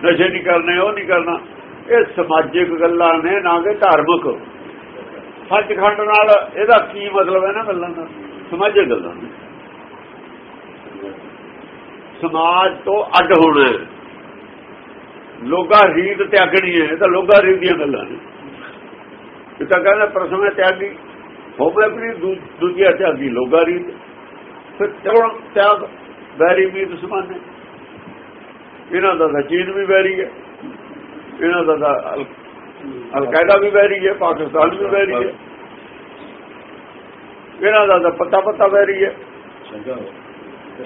ਨਸ਼ੇ ਨਹੀਂ ਕਰਨੇ, ਉਹ ਨਹੀਂ ਕਰਨਾ। ਇਹ ਸਮਾਜਿਕ ਗੱਲਾਂ ਨੇ, ਨਾ ਕਿ ਧਾਰਮਿਕ। ਸੱਚਖੰਡ ਨਾਲ ਇਹਦਾ ਕੀ ਮਤਲਬ ਹੈ ਨਾ ਗੱਲਾਂ ਦਾ? ਸਮਾਜਿਕ ਗੱਲਾਂ ਨੇ। ਸਮਾਜ ਤੋਂ ਅੱਡ ਹੋਣਾ ਹੈ। ਲੋਗਾ ਰੀਤ ਤਿਆਗਣੀ ਹੈ, ਇਹ ਤਾਂ ਲੋਗਾ ਰੀਤ ਦੀਆਂ ਗੱਲਾਂ ਨੇ। ਇਹ ਤਾਂ ਕਹਿੰਦਾ ਪ੍ਰਸਮੇ ਤਿਆਗੀ। ਹੋਵੇ ਆਪਣੀ ਦੂ- ਦੂਜੀਆ ਤਿਆਗੀ ਲੋਗਾ ਰੀਤ, ਫਿਰ ਤਿਆਗ ਤਿਆਗ, ਵੈਰੀ ਮੀਤ ਸਮਾਨੇ ਇਹਨਾਂ ਦਾ ਤਾਂ ਚੀਨ ਵੀ ਵੈਰੀ ਹੈ, ਇਹਨਾਂ ਦਾ ਤਾਂ ਅਲ- ਅਲ-ਕਾਇਦਾ ਵੀ ਵੈਰੀ ਹੈ, ਪਾਕਿਸਤਾਨ ਵੀ ਵੈਰੀ ਹੈ। ਇਹਨਾਂ ਦਾ ਤਾਂ ਪੱਤਾ ਪੱਤਾ ਵੈਰੀ ਹੈ।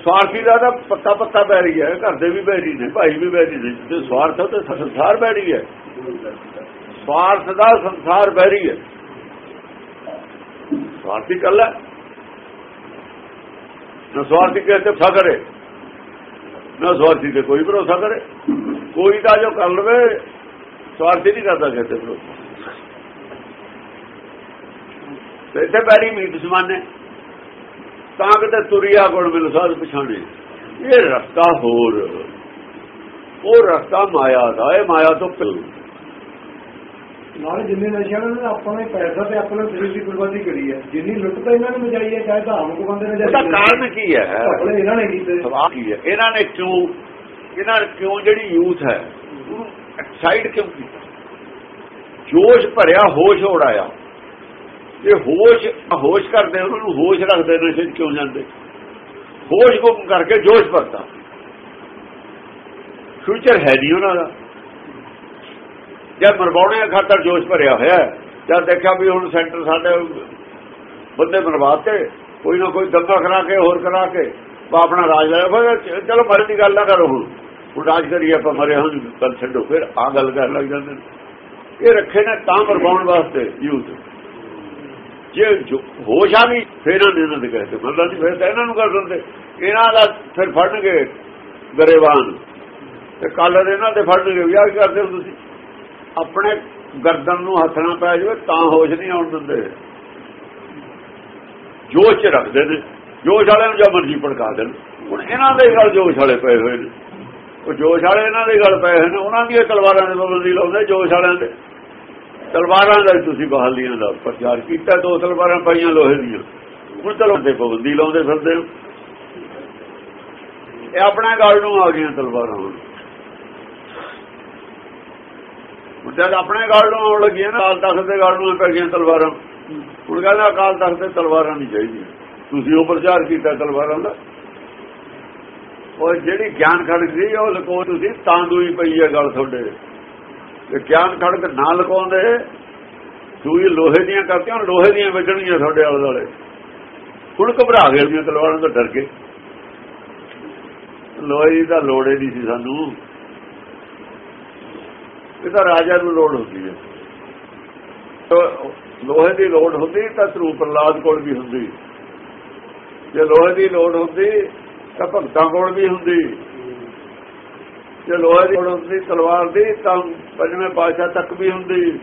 ਸਵਾਰਥੀ ਦਾ ਤਾਂ ਪੱਤਾ ਪੱਤਾ ਵੈਰੀ ਹੈ, ਘਰ ਦੇ ਵੀ ਵੈਰੀ ਨੇ, ਭਾਈ ਵੀ ਵੈਰੀ ਨੇ ਜੇ ਸਵਾਰਥ ਹੈ ਤੇ ਸੰਸਾਰ ਵੈਰੀ ਹੈ। ਸਵਾਰਥ ਦਾ ਸੰਸਾਰ ਵੈਰੀ ਹੈ। ਸਵਾਰਥੀ ਕੱਲਾ ਨਾ ਸਵਾਰਥੀ ਕੇ ਤੇ ਫਕਰ ਹੈ ਨਾ ਸਵਾਰਥੀ ਤੇ ਕੋਈ ਭਰੋਸਾ ਕਰੇ। ਕੋਈ ਤਾਂ ਜੋ ਕਰ ਲਵੇ, ਸਵਾਰਥੀ ਨਹੀਂ ਕਰਦਾ ਕਿਸੇ ਤੇ ਭਰੋਸਾ। ਤੇ ਇੱਥੇ ਬੈਰੀ ਮੀਤ ਸਮਾਨੇ, ਤਾਂ ਕਿਤੇ ਤੁਰਿਆ ਗੁਣ ਮਿਲ ਸਾਧ ਪਛਾਣੇ। ਇਹ ਰਸਤਾ ਹੋਰ, ਉਹ ਰਸਤਾ ਮਾਇਆ ਦਾ, ਇਹ ਮਾਇਆ ਤੋਂ ਪਿਲ ਨਾਲੇ ਜਿੰਨੇ ਨਸ਼ਿਆਂ ਨੇ ਆਪਣਾ ਪੈਸਾ ਤੇ ਆਪਣਾ ਸਰੀਰ ਦੀ ਬਰਬਾਦੀ ਕਰੀ ਹੈ। ਜਿੰਨੀ ਲੁੱਟ ਤਾਂ ਇਹਨਾਂ ਨੇ ਮਚਾਈ ਹੈ ਚਾਹੇ ਧਾਰਮਿਕ ਬੰਦੇ ਨੇ ਉਹਦਾ ਕਾਰਨ ਕੀ ਹੈ? ਆਪਣੇ ਇਹਨਾਂ ਨੇ ਕੀਤੇ। ਸਵਾਲ ਕੀ ਹੈ? ਇਹਨਾਂ ਨੇ ਕਿਉਂ ਇਹਨਾਂ ਨੇ ਕਿਉਂ ਜਿਹੜੀ ਯੂਥ ਹੈ ਉਹਨੂੰ ਐਕਸਾਈਡ ਕਿਉਂ ਕੀਤਾ? ਜੋਸ਼ ਭਰਿਆ ਹੋਸ਼ ਉਡਾਇਆ। ਇਹ ਹੋਸ਼ ਹੋਸ਼ ਕਰਦੇ ਉਹਨਾਂ ਨੂੰ ਹੋਸ਼ ਰੱਖਦੇ ਨੇ ਸਿਰ ਕਿਉਂ ਜਾਂਦੇ? ਹੋਸ਼ ਗੁੰਮ ਕਰਕੇ ਜੋਸ਼ ਭਰਤਾ। ਫਿਊਚਰ ਹੈ ਨਹੀਂ ਉਹਨਾਂ ਦਾ। ਜਦ ਮਰਵਾਉਣੇ ਖਾਤਰ ਜੋਸ਼ ਭਰਿਆ ਹੋਇਆ ਹੈ, ਜਦ ਦੇਖਿਆ ਵੀ ਹੁਣ ਸੈਂਟਰ ਸਾਡੇ ਬੰਦੇ ਬਰਬਾਦ ਤੇ ਕੋਈ ਨਾ ਕੋਈ ਦੰਗਾ ਕਰਾ ਕੇ ਹੋਰ ਕਰਾ ਕੇ ਵਾ ਆਪਣਾ ਰਾਜ ਲੈ ਫਿਰ ਚਲੋ ਮਰਨ ਦੀ ਗੱਲ ਨਾ ਕਰੋ ਹੁਣ। ਹੁਣ ਰਾਜ ਕਰੀਏ ਆਪਾਂ ਮਰੇ ਹਾਂ ਗੱਲ ਛੱਡੋ ਫਿਰ ਆ ਗੱਲ ਕਰਨ ਲੱਗ ਜਾਂਦੇ ਨੇ। ਇਹ ਰੱਖੇ ਨੇ ਤਾਂ ਮਰਵਾਉਣ ਵਾਸਤੇ ਯੂਥ। ਜੇ ਹੋਸ਼ ਆ ਗਈ ਫਿਰ ਇਹਨਾਂ ਨੇ ਇਹਨਾਂ ਦੇ ਕਹਤੇ ਮਰਦਾ ਨਹੀਂ ਫਿਰ ਤਾਂ ਇਹਨਾਂ ਨੂੰ ਕਰ ਦਿੰਦੇ। ਇਹਨਾਂ ਦਾ ਫਿਰ ਫੜਨਗੇ ਗਰੇਵਾਨ। ਤੇ ਕੱਲ ਇਹਨਾਂ ਦੇ ਫੜਨਗੇ ਵੀ ਆਹ ਕੀ ਕਰਦੇ ਤੁਸੀਂ? ਆਪਣੇ ਗਰਦਨ ਨੂੰ ਹੱਥ ਨਾਲ ਪੈ ਜਾਵੇ ਤਾਂ ਹੋਸ਼ ਨਹੀਂ ਆਉਣ ਦਿੰਦੇ। ਜੋਸ਼ ਚ ਰੱਖਦੇ ਨੇ। ਜੋਸ਼ ਵਾਲਿਆਂ ਨੂੰ ਜਾਂ ਮਰਜ਼ੀ ਭੜਕਾ ਦੇਣ। ਹੁਣ ਇਹਨਾਂ ਦੇ ਗੱਲ ਜੋਸ਼ ਵਾਲੇ ਪਏ ਹੋਏ ਨੇ। ਉਹ ਜੋਸ਼ ਵਾਲੇ ਇਹਨਾਂ ਦੇ ਗੱਲ ਪਏ ਹੋਏ ਨੇ। ਉਹਨਾਂ ਦੀਆਂ ਤਲਵਾਰਾਂ ਦੇ ਪਾਬੰਦੀ ਲਾਉਂਦੇ ਜੋਸ਼ ਵਾਲਿਆਂ ਦੇ। ਤਲਵਾਰਾਂ ਦਾ ਤੁਸੀਂ ਬਹਾਲੀਆਂ ਦਾ ਪ੍ਰਚਾਰ ਕੀਤਾ, ਦੋ ਤਲਵਾਰਾਂ ਪਾਈਆਂ ਲੋਹੇ ਦੀਆਂ। ਹੁਣ ਚਲੋ ਤੇ ਪਾਬੰਦੀ ਲਾਉਂਦੇ ਫਿਰਦੇ ਹੋ ਇਹ ਆਪਣਾ ਗੱਲ ਨੂੰ ਆ ਗਈਆਂ ਤਲਵਾਰਾਂ ਹੁਣ। ਹੁਣ ਜਦ ਆਪਣੇ ਗੱਲ ਨੂੰ ਆਉਣ ਲੱਗੀਆਂ ਨਾ, ਅਕਾਲ ਤਖਤ ਦੇ ਗੱਲ ਨੂੰ ਪੈ ਗਈਆਂ ਤਲਵਾਰਾਂ। ਹੁਣ ਕਹਿੰਦਾ ਅਕਾਲ ਤਖਤ ਤੇ ਤਲਵਾਰਾਂ ਨਹੀਂ ਚਾਹੀਦੀਆਂ। ਤੁਸੀਂ ਉਹ ਪ੍ਰਚਾਰ ਕੀਤਾ ਤਲਵਾਰਾਂ ਦਾ। ਉਹ ਜਿਹੜੀ ਗਿਆਨ ਖੜਕ ਸੀ ਉਹ ਲਕੋ ਤੁਸੀਂ ਤਾਂ ਦੂਈ ਪਈ ਹੈ ਗੱਲ ਤੁਹਾਡੇ। ਤੇ ਗਿਆਨ ਖੜਕ ਨਾ ਲਕਾਉਂਦੇ ਸੂਈ ਲੋਹੇ ਦੀਆਂ ਕਰਤੀਆਂ ਲੋਹੇ ਦੀਆਂ ਵੱਜਣਗੀਆਂ ਤੁਹਾਡੇ ਆਲੇ ਦੁਆਲੇ। ਹੁਣ ਘਬਰਾ ਗਏ ਤਲਵਾਰਾਂ ਤੋਂ ਡਰ ਕੇ। ਲੋਹੇ ਦੀ ਤਾਂ ਲੋੜ ਹੀ ਨਹੀਂ ਸੀ ਸਾਨੂੰ। ਇਹ ਤਾਂ ਰਾਜਾ ਨੂੰ ਲੋੜ ਹੁੰਦੀ ਹੈ। ਤੋ ਲੋਹੇ ਦੀ ਲੋੜ ਹੁੰਦੀ ਤਾਂ ਧਰੂ ਪ੍ਰਲਾਦ ਕੋਲ ਵੀ ਹੁੰਦੀ। ਜੇ ਲੋਹੇ ਦੀ ਲੋੜ ਹੁੰਦੀ ਤਾਂ ਭਗਤਾਂ ਕੋਲ ਵੀ ਹੁੰਦੀ। ਜੇ ਲੋਹੇ ਦੀ ਲੋੜ ਹੁੰਦੀ ਤਲਵਾਰ ਦੀ ਤਾਂ ਪੰਜਵੇਂ ਪਾਤਸ਼ਾਹ ਤੱਕ ਵੀ ਹੁੰਦੀ।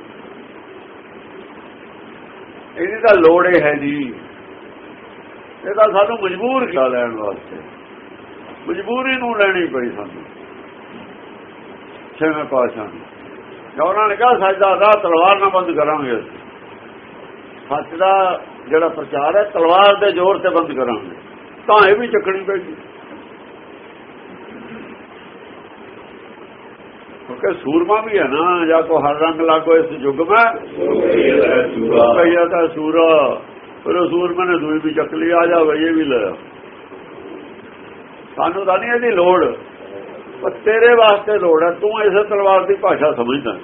ਇਹਦੀ ਤਾਂ ਲੋੜ ਹੀ ਹੈ ਜੀ। ਇਹ ਤਾਂ ਸਾਨੂੰ ਮਜਬੂਰ ਕੀਤਾ ਲੈਣ ਵਾਸਤੇ। ਮਜਬੂਰੀ ਨੂੰ ਲੈਣੀ ਪਈ ਸਾਨੂੰ। ਛੇਵੇਂ ਪਾਤਸ਼ਾਹ ਨੂੰ। ਉਹਨਾਂ ਨੇ ਕਿਹਾ ਸੱਚ ਦਾ ਰਾਹ ਤਲਵਾਰ ਨਾਲ ਬੰਦ ਕਰਾਂਗੇ ਅਸੀਂ। ਸੱਚ ਦਾ ਜਿਹੜਾ ਪ੍ਰਚਾਰ ਹੈ, ਤਲਵਾਰ ਦੇ ਜ਼ੋਰ ਤੇ ਬੰਦ ਕਰਾਂਗੇ। ਤਾਂ ਇਹ ਵੀ ਚੱਕਣੀ ਪੈਗੀ ਕਿਉਂਕਿ ਸੂਰਮਾ ਵੀ ਹੈ ਨਾ, ਜਾਂ ਕੋ ਹਰ ਰੰਗ ਲਾਗੋ ਇਸ ਯੁੱਗ ਮੈਂ ਕਈਆ ਤਾਂ ਸੂਰਾ ਪਰ ਉਹ ਸੂਰਮਾ ਨੇ ਦੂਈ ਵੀ ਚੱਕ ਲਈ, ਆ ਜਾ ਬਈ, ਇਹ ਵੀ ਲੈ ਸਾਨੂੰ ਤਾਂ ਨਹੀਂ ਇਹਦੀ ਲੋੜ। ਪਰ ਤੇਰੇ ਵਾਸਤੇ ਲੋੜ ਹੈ, ਤੂੰ ਇਸ ਤਲਵਾਰ ਦੀ ਭਾਸ਼ਾ ਸਮਝਦਾ।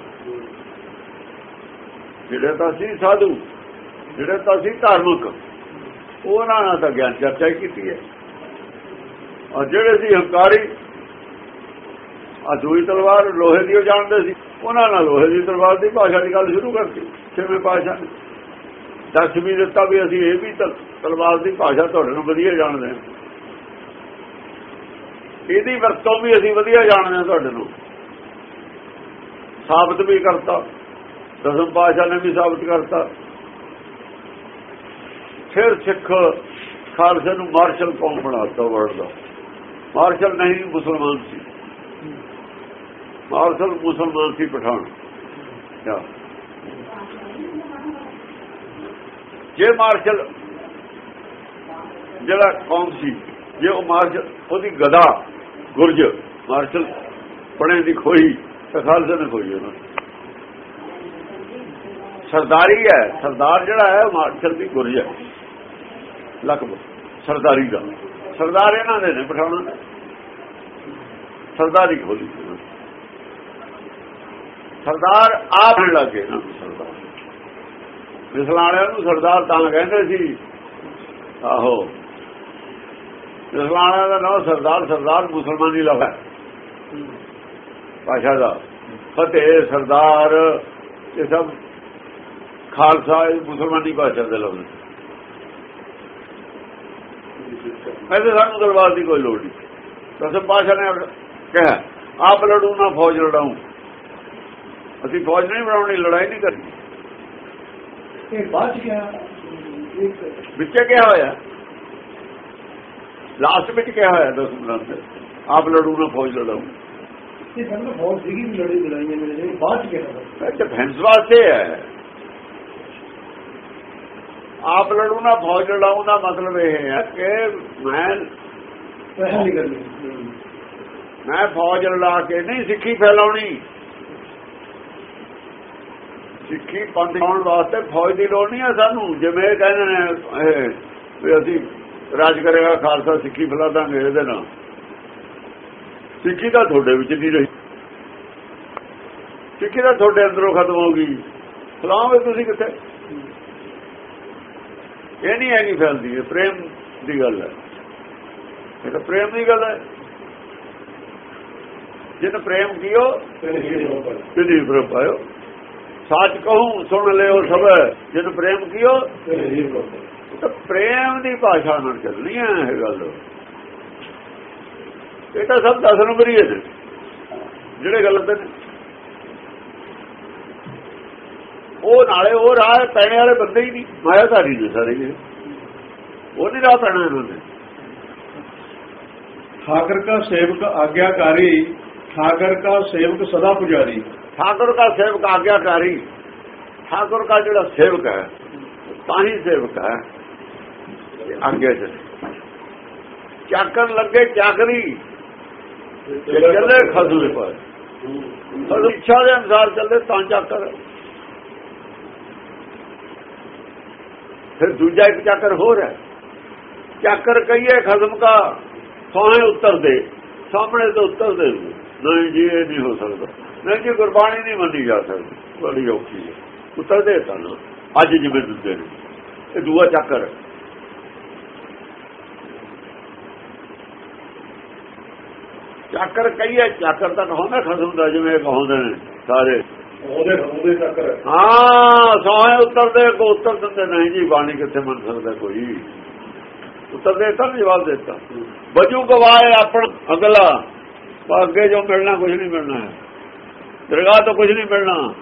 ਜਿਹੜੇ ਤਾਂ ਸੀ ਸਾਧੂ, ਜਿਹੜੇ ਤਾਂ ਸੀ ਧਾਰਮਿਕ, ਉਹਨਾਂ ਨਾਲ ਤਾਂ ਗਿਆਨ ਚਰਚਾ ਹੀ ਕੀਤੀ ਹੈ। ਔਰ ਜਿਹੜੇ ਸੀ ਹੰਕਾਰੀ ਆ ਦੂਈ ਤਲਵਾਰ ਲੋਹੇ ਦੀ ਉਹ ਜਾਣਦੇ ਸੀ, ਉਹਨਾਂ ਨਾਲ ਲੋਹੇ ਦੀ ਤਲਵਾਰ ਦੀ ਭਾਸ਼ਾ ਦੀ ਗੱਲ ਸ਼ੁਰੂ ਕਰਤੀ, ਛੇਵੇਂ ਭਾਸ਼ਾ ਨੇ। ਦੱਸ ਵੀ ਦਿੱਤਾ ਵੀ ਅਸੀਂ ਇਹ ਵੀ ਤਲਵਾਰ ਦੀ ਭਾਸ਼ਾ ਤੁਹਾਡੇ ਨੂੰ ਵਧੀਆ ਜਾਣਦੇ ਹਾਂ। ਇਹਦੀ ਵਰਤੋਂ ਵੀ ਅਸੀਂ ਵਧੀਆ ਜਾਣਦੇ ਹਾਂ ਤੁਹਾਡੇ ਨੂੰ ਸਾਬਤ ਵੀ ਕਰਤਾ। ਦਸਮ ਪਾਸ਼ਾ ਨੇ ਵੀ ਸਾਬਤ ਕਰਤਾ। ਫਿਰ ਸਿੱਖ ਖਾਲਸੇ ਨੂੰ ਮਾਰਸ਼ਲ ਕੌਮ ਬਣਾਤਾ ਵਰਲਡ ਦਾ। ਮਾਰਸ਼ਲ ਨਹੀਂ, ਮੁਸਲਮਾਨ ਸੀ। ਮਾਰਸ਼ਲ ਮੁਸਲਮਾਨ ਸੀ ਪਠਾਨ। ਜੇ ਮਾਰਸ਼ਲ ਜਿਹੜਾ ਕੌਮ ਸੀ, ਜੇ ਉਹ ਮਾਰਸ਼ਲ ਉਹਦੀ ਗਦਾ ਗੁਰਜ, ਮਾਰਸ਼ਲ ਪੜੇ ਦੀ ਖੋਈ ਖਾਲਸੇ ਨੇ ਖੋਈ ਉਹਨਾਂ ਸਰਦਾਰੀ ਹੈ, ਸਰਦਾਰ ਜਿਹੜਾ ਹੈ ਮਾਰਸ਼ਲ ਦੀ ਗੁਰਜ ਹੈ। ਲਕਬ ਸਰਦਾਰੀ ਦਾ। ਸਰਦਾਰ ਇਹਨਾਂ ਦੇ ਨੇ ਪਠਾਉਣਾ ਸਰਦਾਰੀ ਖੋਲੀ ਸਰਦਾਰ ਆਪ ਲੱਗੇ ਨਾ, ਸਰਦਾਰ। ਮਿਸਲਾਣਿਆਂ ਨੂੰ ਸਰਦਾਰ ਤਾਂ ਕਹਿੰਦੇ ਸੀ, ਆਹੋ। ਮਿਸਲਾਣਿਆਂ ਦਾ ਨਾਮ ਸਰਦਾਰ ਸਰਦਾਰ ਮੁਸਲਮਾਨੀ ਲਗਾ ਭਾਸ਼ਾ ਦਾ ਫਤਿਹ ਸਰਦਾਰ ਇਹ ਸਭ ਖਾਲਸਾ ਇਹ ਮੁਸਲਮਾਨੀ ਭਾਸ਼ਾ ਦੇ ਲਫ਼ਜ਼ ਕਹਿੰਦੇ ਸਾਨੂੰ ਦਰਬਾਰ ਦੀ ਕੋਈ ਲੋੜ ਨਹੀਂ ਦਸਮ ਪਾਸ਼ਾ ਨੇ ਕਿਹਾ ਆਪ ਲੜੂ ਨਾ ਫੌਜ ਲੜਾਉ ਅਸੀਂ ਫੌਜ ਨਹੀਂ ਬਣਾਉਣੀ ਲੜਾਈ ਨਹੀਂ ਕਰਨੀ ਇਹ ਬਾਅਦ ਚ ਗਿਆ ਇੱਕ ਵਿੱਚੇ ਕਿਹਾ ਹੋਇਆ ਲਾਸਟ ਵਿੱਚ ਕਿਹਾ ਹੋਇਆ ਦਸਮ ਗ੍ਰੰਥ ਆਪ ਲੜੂ ਨਾ ਫੌਜ ਲੜਾਉ ਇਹ ਸਾਨੂੰ ਬਹੁਤ ਸੀਗੀ ਵੀ ਲੜੀ ਲੜਾਈਆਂ ਮੇਰੇ ਬਾਅਦ ਚ ਇਹ ਡਿਫੈਂਸ ਵਾਸਤੇ ਹੈ। ਆਪ ਲੜੂ ਨਾ ਫੌਜ ਲੜਾਉ ਦਾ ਮਤਲਬ ਇਹ ਹੈ ਕਿ ਮੈਂ ਮੈਂ ਫੌਜ ਲੜਾ ਕੇ ਨਹੀਂ ਸਿੱਖੀ ਫੈਲਾਉਣੀ। ਸਿੱਖੀ ਪੰਥ ਲਾਉਣ ਵਾਸਤੇ ਫੌਜ ਦੀ ਲੋੜ ਨਹੀਂ ਹੈ ਸਾਨੂੰ। ਜਿਵੇਂ ਕਹਿੰਦੇ ਨੇ ਇਹ ਵੀ ਅਸੀਂ ਰਾਜ ਕਰੇਗਾ, ਖਾਲਸਾ ਸਿੱਖੀ ਫੈਲਾ ਦਾਂਗੇ ਇਹਦੇ ਨਾਲ। ਸਿੱਖੀ ਤਾਂ ਤੁਹਾਡੇ ਵਿੱਚ ਨਹੀਂ ਰਹੀ। ਸਿੱਖੀ ਤਾਂ ਤੁਹਾਡੇ ਅੰਦਰੋਂ ਖਤਮ ਹੋ ਗਈ। ਫਲਾਓਗੇ ਤੁਸੀਂ ਕਿੱਥੇ? ਇਹ ਨਹੀਂ ਹੈਗੀ ਫੈਲਦੀ ਇਹ ਪ੍ਰੇਮ ਦੀ ਗੱਲ ਹੈ। ਇਹ ਤਾਂ ਪ੍ਰੇਮ ਦੀ ਗੱਲ ਹੈ। ਜਿਨ ਪ੍ਰੇਮ ਕੀਓ ਕਿਦੀ ਪ੍ਰੇਮ ਪਾਇਓ। ਸੱਚ ਕਹੂੰ, ਸੁਣ ਲਿਓ ਸਭ। ਜਿਨ ਪ੍ਰੇਮ ਕੀਓ ਤਾਂ ਪ੍ਰੇਮ ਦੀ ਭਾਸ਼ਾ ਨਾਲ ਚੱਲਣੀ ਹੈ ਇਹ ਗੱਲ। ਇਹ ਤਾਂ ਸਭ 10 ਨੰਬਰ ਹੀ ਨੇ ਜਿਹੜੇ ਗਲਤ ਨੇ। ਉਹ ਨਾਲੇ ਉਹ ਰਾਹ ਪੈਣੇ ਵਾਲੇ ਬੰਦੇ ਹੀ ਨਹੀਂ। ਮਾਇਆ ਧਾਰੀ ਨੇ ਸਾਰੇ ਜਿਹੜੇ। ਉਹ ਨਹੀਂ ਰਾਹ ਪੈਣਾ ਇਹਨਾਂ ਨੇ ਠਾਕਰ ਦਾ ਸੇਵਕ ਆਗਿਆਕਾਰੀ ਠਾਕਰ ਦਾ ਸੇਵਕ ਸਦਾ ਪੁਜਾਰੀ। ਠਾਕੁਰ ਦਾ ਸੇਵਕ ਆਗਿਆਕਾਰੀ। ਠਾਕੁਰ ਦਾ ਜਿਹੜਾ ਸੇਵਕ ਹੈ ਤਾਂ ਹੀ ਸੇਵਕ ਹੈ। ਆਗਿਆ ਚ ਚਾਕਰ ਲੱਗੇ ਚਾਕਰੀ। ਤੇ ਚੱਲੇ ਖਸੂਲੇ ਪਰ ਪਰ ਇੱਛਾ ਦੇ ਅਨੁਸਾਰ ਚੱਲੇ ਤਾਂ ਚਾਕਰ। ਫਿਰ ਦੂਜਾ ਇੱਕ ਚਾਕਰ ਹੋਰ ਹੈ। ਚਾਕਰ ਕਹੀਏ ਖਸਮ ਕਾ ਸੋਹਣੇ ਉੱਤਰ ਦੇ। ਸਾਹਮਣੇ ਤੋਂ ਉੱਤਰ ਦੇ। ਨਹੀਂ ਜੀ, ਇਹ ਨਹੀਂ ਹੋ ਸਕਦਾ। ਨਹੀਂ ਜੀ, ਗੁਰਬਾਣੀ ਨਹੀਂ ਮੰਨੀ ਜਾ ਸਕਦੀ। ਬੜੀ ਔਖੀ ਹੈ। ਉੱਤਰ ਦੇ ਤਾਂ ਅੱਜ ਜਿਵੇਂ ਦਿੰਦੇ ਨੇ। ਇਹ ਦੂਆ ਚੱਕਰ ਚੱਕਰ ਕਹੀਏ ਚੱਕਰ ਤਾਂ ਹੁੰਦਾ ਖਸਮ ਦਾ ਜਿਵੇਂ ਕਹਾਉਂਦੇ ਨੇ ਸਾਰੇ। ਉਹਦੇ ਉਹਦੇ ਚੱਕਰ ਹਾਂ ਸੋਹਣੇ ਉੱਤਰ ਦੇ ਕੋ ਉੱਤਰ ਦਿੰਦੇ ਨਹੀਂ ਜੀ ਬਾਣੀ ਕਿੱਥੇ ਮੰਨ ਸਕਦਾ ਕੋਈ। ਉੱਤਰ ਦੇ ਤਾਂ ਜਵਾਬ ਦਿੱਤਾ। ਬਜੂ ਗਵਾਏ ਆਪਣ ਅਗਲਾ। ਪਰ ਅੱਗੇ ਜੋ ਮਿਲਣਾ ਕੁਝ ਨਹੀਂ ਮਿਲਣਾ। ਹੈ ਦਰਗਾਹ ਤੋਂ ਕੁਝ ਨਹੀਂ ਮਿਲਣਾ।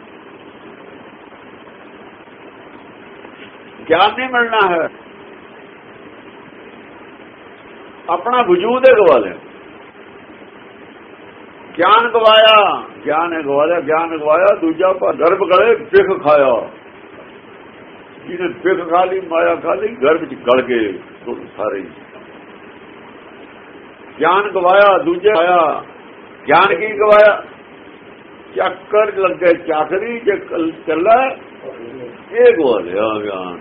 ਗਿਆਨ ਨਹੀਂ ਮਿਲਣਾ ਹੈ। ਆਪਣਾ ਵਜੂਦ ਹੈ ਗਵਾ ਲਿਆ। ਗਿਆਨ ਗਵਾਇਆ। ਗਿਆਨ ਹੈ ਗਵਾਇਆ, ਗਿਆਨ ਗਵਾਇਆ, ਦੂਜਾ ਪਰ ਗਰਭ ਗਲੇ ਵਿਖ ਖਾਇਆ। ਜਿਹਨੇ ਵਿਖ ਖਾ ਲਈ, ਮਾਇਆ ਖਾ ਲਈ, ਗਰਭ ਚ ਗਲ ਗਏ ਸਾਰੇ। ਗਿਆਨ ਗਵਾਇਆ, ਦੂਜੇ ਆਇਆ। ਗਿਆਨ ਕੀ ਗਵਾਇਆ? ਚੱਕਰ ਲੱਗੇ, ਚਾਕਰੀ ਜੇ ਕਲ- ਚੱਲਾ, ਇਹ ਗੋਲਿਆ ਗਿਆਨ।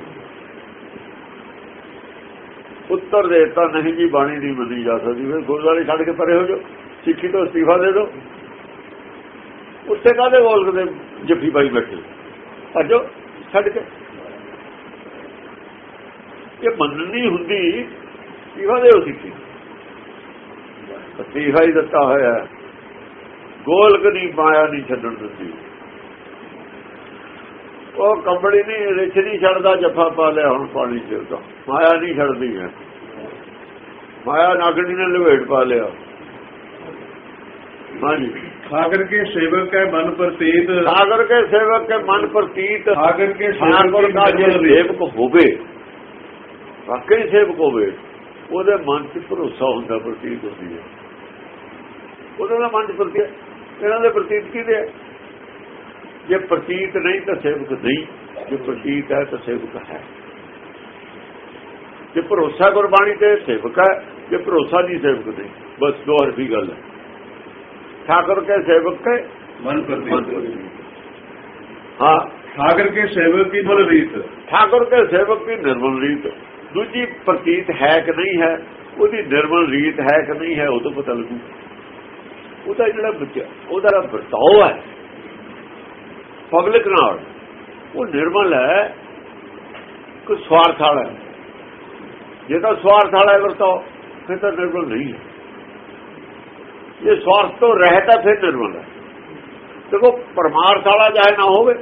ਉੱਤਰ ਦੇਤਾ, ਨਹੀਂ ਜੀ, ਬਾਣੀ ਦੀ ਮੰਨੀ ਜਾ ਸਕਦੀ। ਫਿਰ ਗੁਰਦੁਆਰੇ ਛੱਡ ਕੇ ਪਰੇ ਹੋ ਜਾਓ। ਸਿੱਖੀ ਤੋਂ ਅਸਤੀਫਾ ਦੇ ਦਿਓ। ਉੱਥੇ ਕਾਹਦੇ ਬੋਲ ਕਦੇ ਜੱਫੀ ਪਾਈ ਬੈਠੇ? ਭੱਜੋ, ਛੱਡ ਕੇ। ਇਹ ਮੰਨਣੀ ਹੁੰਦੀ, ਅਸਤੀਫਾ ਦੇ ਸਿੱਖੀ। ਅਸਤੀਫਾ ਹੀ ਦਿੱਤਾ ਹੋਇਆ ਗੋਲਕ ਨਹੀਂ ਮਾਇਆ ਨਹੀਂ ਛੱਡਣ ਦਿੰਦੀ। ਉਹ ਕੰਬੜੀ ਨਹੀਂ, ਰਿਛ ਨਹੀਂ ਛੱਡਦਾ, ਜੱਫਾ ਪਾ ਲਿਆ, ਹੁਣ ਪਾਣੀ ਚ ਉਹਦਾ ਮਾਇਆ ਨਹੀਂ ਛੱਡਦੀ ਹੈ। ਮਾਇਆ ਨਾਗਣੀ ਨੇ ਲਵੇਟ ਪਾ ਲਿਆ। ਹਾਂਜੀ। ਸਾਗਰ ਕੇ ਸੇਵਕ ਕੈ ਮਨ ਪ੍ਰਤੀਤ। ਸਾਗਰ ਕੇ ਸੇਵਕ ਕੇ ਮਨ ਪ੍ਰਤੀਤ। ਸਾਗਰ ਕੇ ਸੇਵਕ ਦਾ ਜੇ ਸੇਵਕ ਹੋਵੇ ਵਾਕਈ ਸੇਵਕ ਹੋਵੇ ਉਹਦੇ ਮਨ 'ਚ ਭਰੋਸਾ ਹੁੰਦਾ ਪ੍ਰਤੀਤ ਹੁੰਦੀ ਹੈ। ਉਹਦੇ ਦਾ ਮਨ 'ਚ ਪ੍ਰਤੀਤ ਇਹਨਾਂ ਦੇ ਪ੍ਰਤੀਤ ਕਿਹਦੇ ਹੈ? ਜੇ ਪ੍ਰਤੀਤ ਨਹੀਂ ਤਾਂ ਸੇਵਕ ਨਹੀਂ ਜੇ ਪ੍ਰਤੀਤ ਹੈ ਤਾਂ ਸੇਵਕ ਹੈ। ਜੇ ਭਰੋਸਾ ਗੁਰਬਾਣੀ ਤੇ ਸੇਵਕ ਹੈ ਜੇ ਭਰੋਸਾ ਨਹੀਂ ਸੇਵਕ ਨਹੀਂ ਬਸ ਦੋ ਹਰਫੀ ਗੱਲ ਹੈ। ਸੇਵਕ ਕੇ ਮਨ ਮਨ ਪ੍ਰਤੀਤ ਪ੍ਰਤੀਤ। ਹਾਂ ਸਾਗਰ ਕੇ ਸੇਵਕ ਕੀ ਬਲ ਰੀਤ ਠਾਕੁਰ ਕੇ ਸੇਵਕ ਦੀ ਨਿਰਮਲ ਰੀਤ ਦੂਜੀ ਪ੍ਰਤੀਤ ਹੈ ਕਿ ਨਹੀਂ ਹੈ ਉਹਦੀ ਨਿਰਮਲ ਰੀਤ ਹੈ ਕਿ ਨਹੀਂ ਹੈ ਉਹ ਤੋਂ ਪਤਾ ਲੱਗੂ ਉਹਦਾ ਜਿਹੜਾ ਬੱਚਾ ਉਹਦਾ ਵਰਤਾਓ ਹੈ ਪਬਲਿਕ ਨਾਲ ਉਹ ਨਿਰਮਲ ਹੈ ਕੋਈ ਸਵਾਰਥ ਵਾਲਾ ਜੇ ਤਾਂ ਸਵਾਰਥ ਵਾਲਾ ਵਰਤਾਓ ਫਿਰ ਤਾਂ ਨਿਰਮਲ ਨਹੀਂ ਹੈ ਜੇ ਸਵਾਰਥ ਤੋਂ ਰਹਿਤ ਹੈ ਫਿਰ ਨਿਰਮਲ ਹੈ। ਦੇਖੋ ਪਰਮਾਰਥ ਵਾਲਾ ਚਾਹੇ ਨਾ ਹੋਵੇ,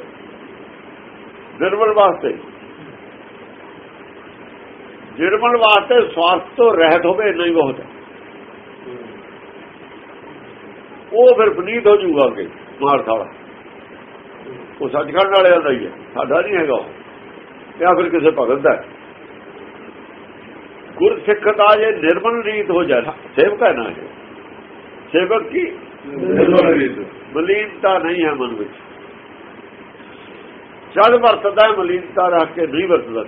ਨਿਰਮਲ ਵਾਸਤੇ। ਨਿਰਮਲ ਵਾਸਤੇ ਸਵਾਰਥ ਤੋਂ ਰਹਿਤ ਹੋਵੇ, ਇੰਨਾ ਹੀ ਬਹੁਤ ਹੈ। ਉਹ ਫਿਰ ਪਨੀਤ ਹੋ ਜੂਗਾ ਅੱਗੇ ਮਾਰ ਸਾਲਾ ਉਹ ਸੱਚਖੰਡ ਵਾਲਿਆਂ ਦਾ ਹੀ ਹੈ, ਸਾਡਾ ਨਹੀਂ ਹੈਗਾ ਉਹ। ਜਾਂ ਫਿਰ ਕਿਸੇ ਭਗਤ ਦਾ ਹੈ। ਗੁਰ ਸਿੱਖ ਦਾ ਜੇ ਨਿਰਮਲ ਰੀਤ ਹੋ ਜਾਏ, ਸੇਵਕ ਹੈ ਨਾ ਇਹ। ਸੇਵਕ ਕੀ? ਮਲੀਨਤਾ ਨਹੀਂ ਹੈ ਮਨ ਵਿੱਚ। ਜਦ ਵਰਤਦਾ ਹੈ, ਮਲੀਨਤਾ ਰੱਖ ਕੇ ਨਹੀਂ ਵਰਤਦਾ।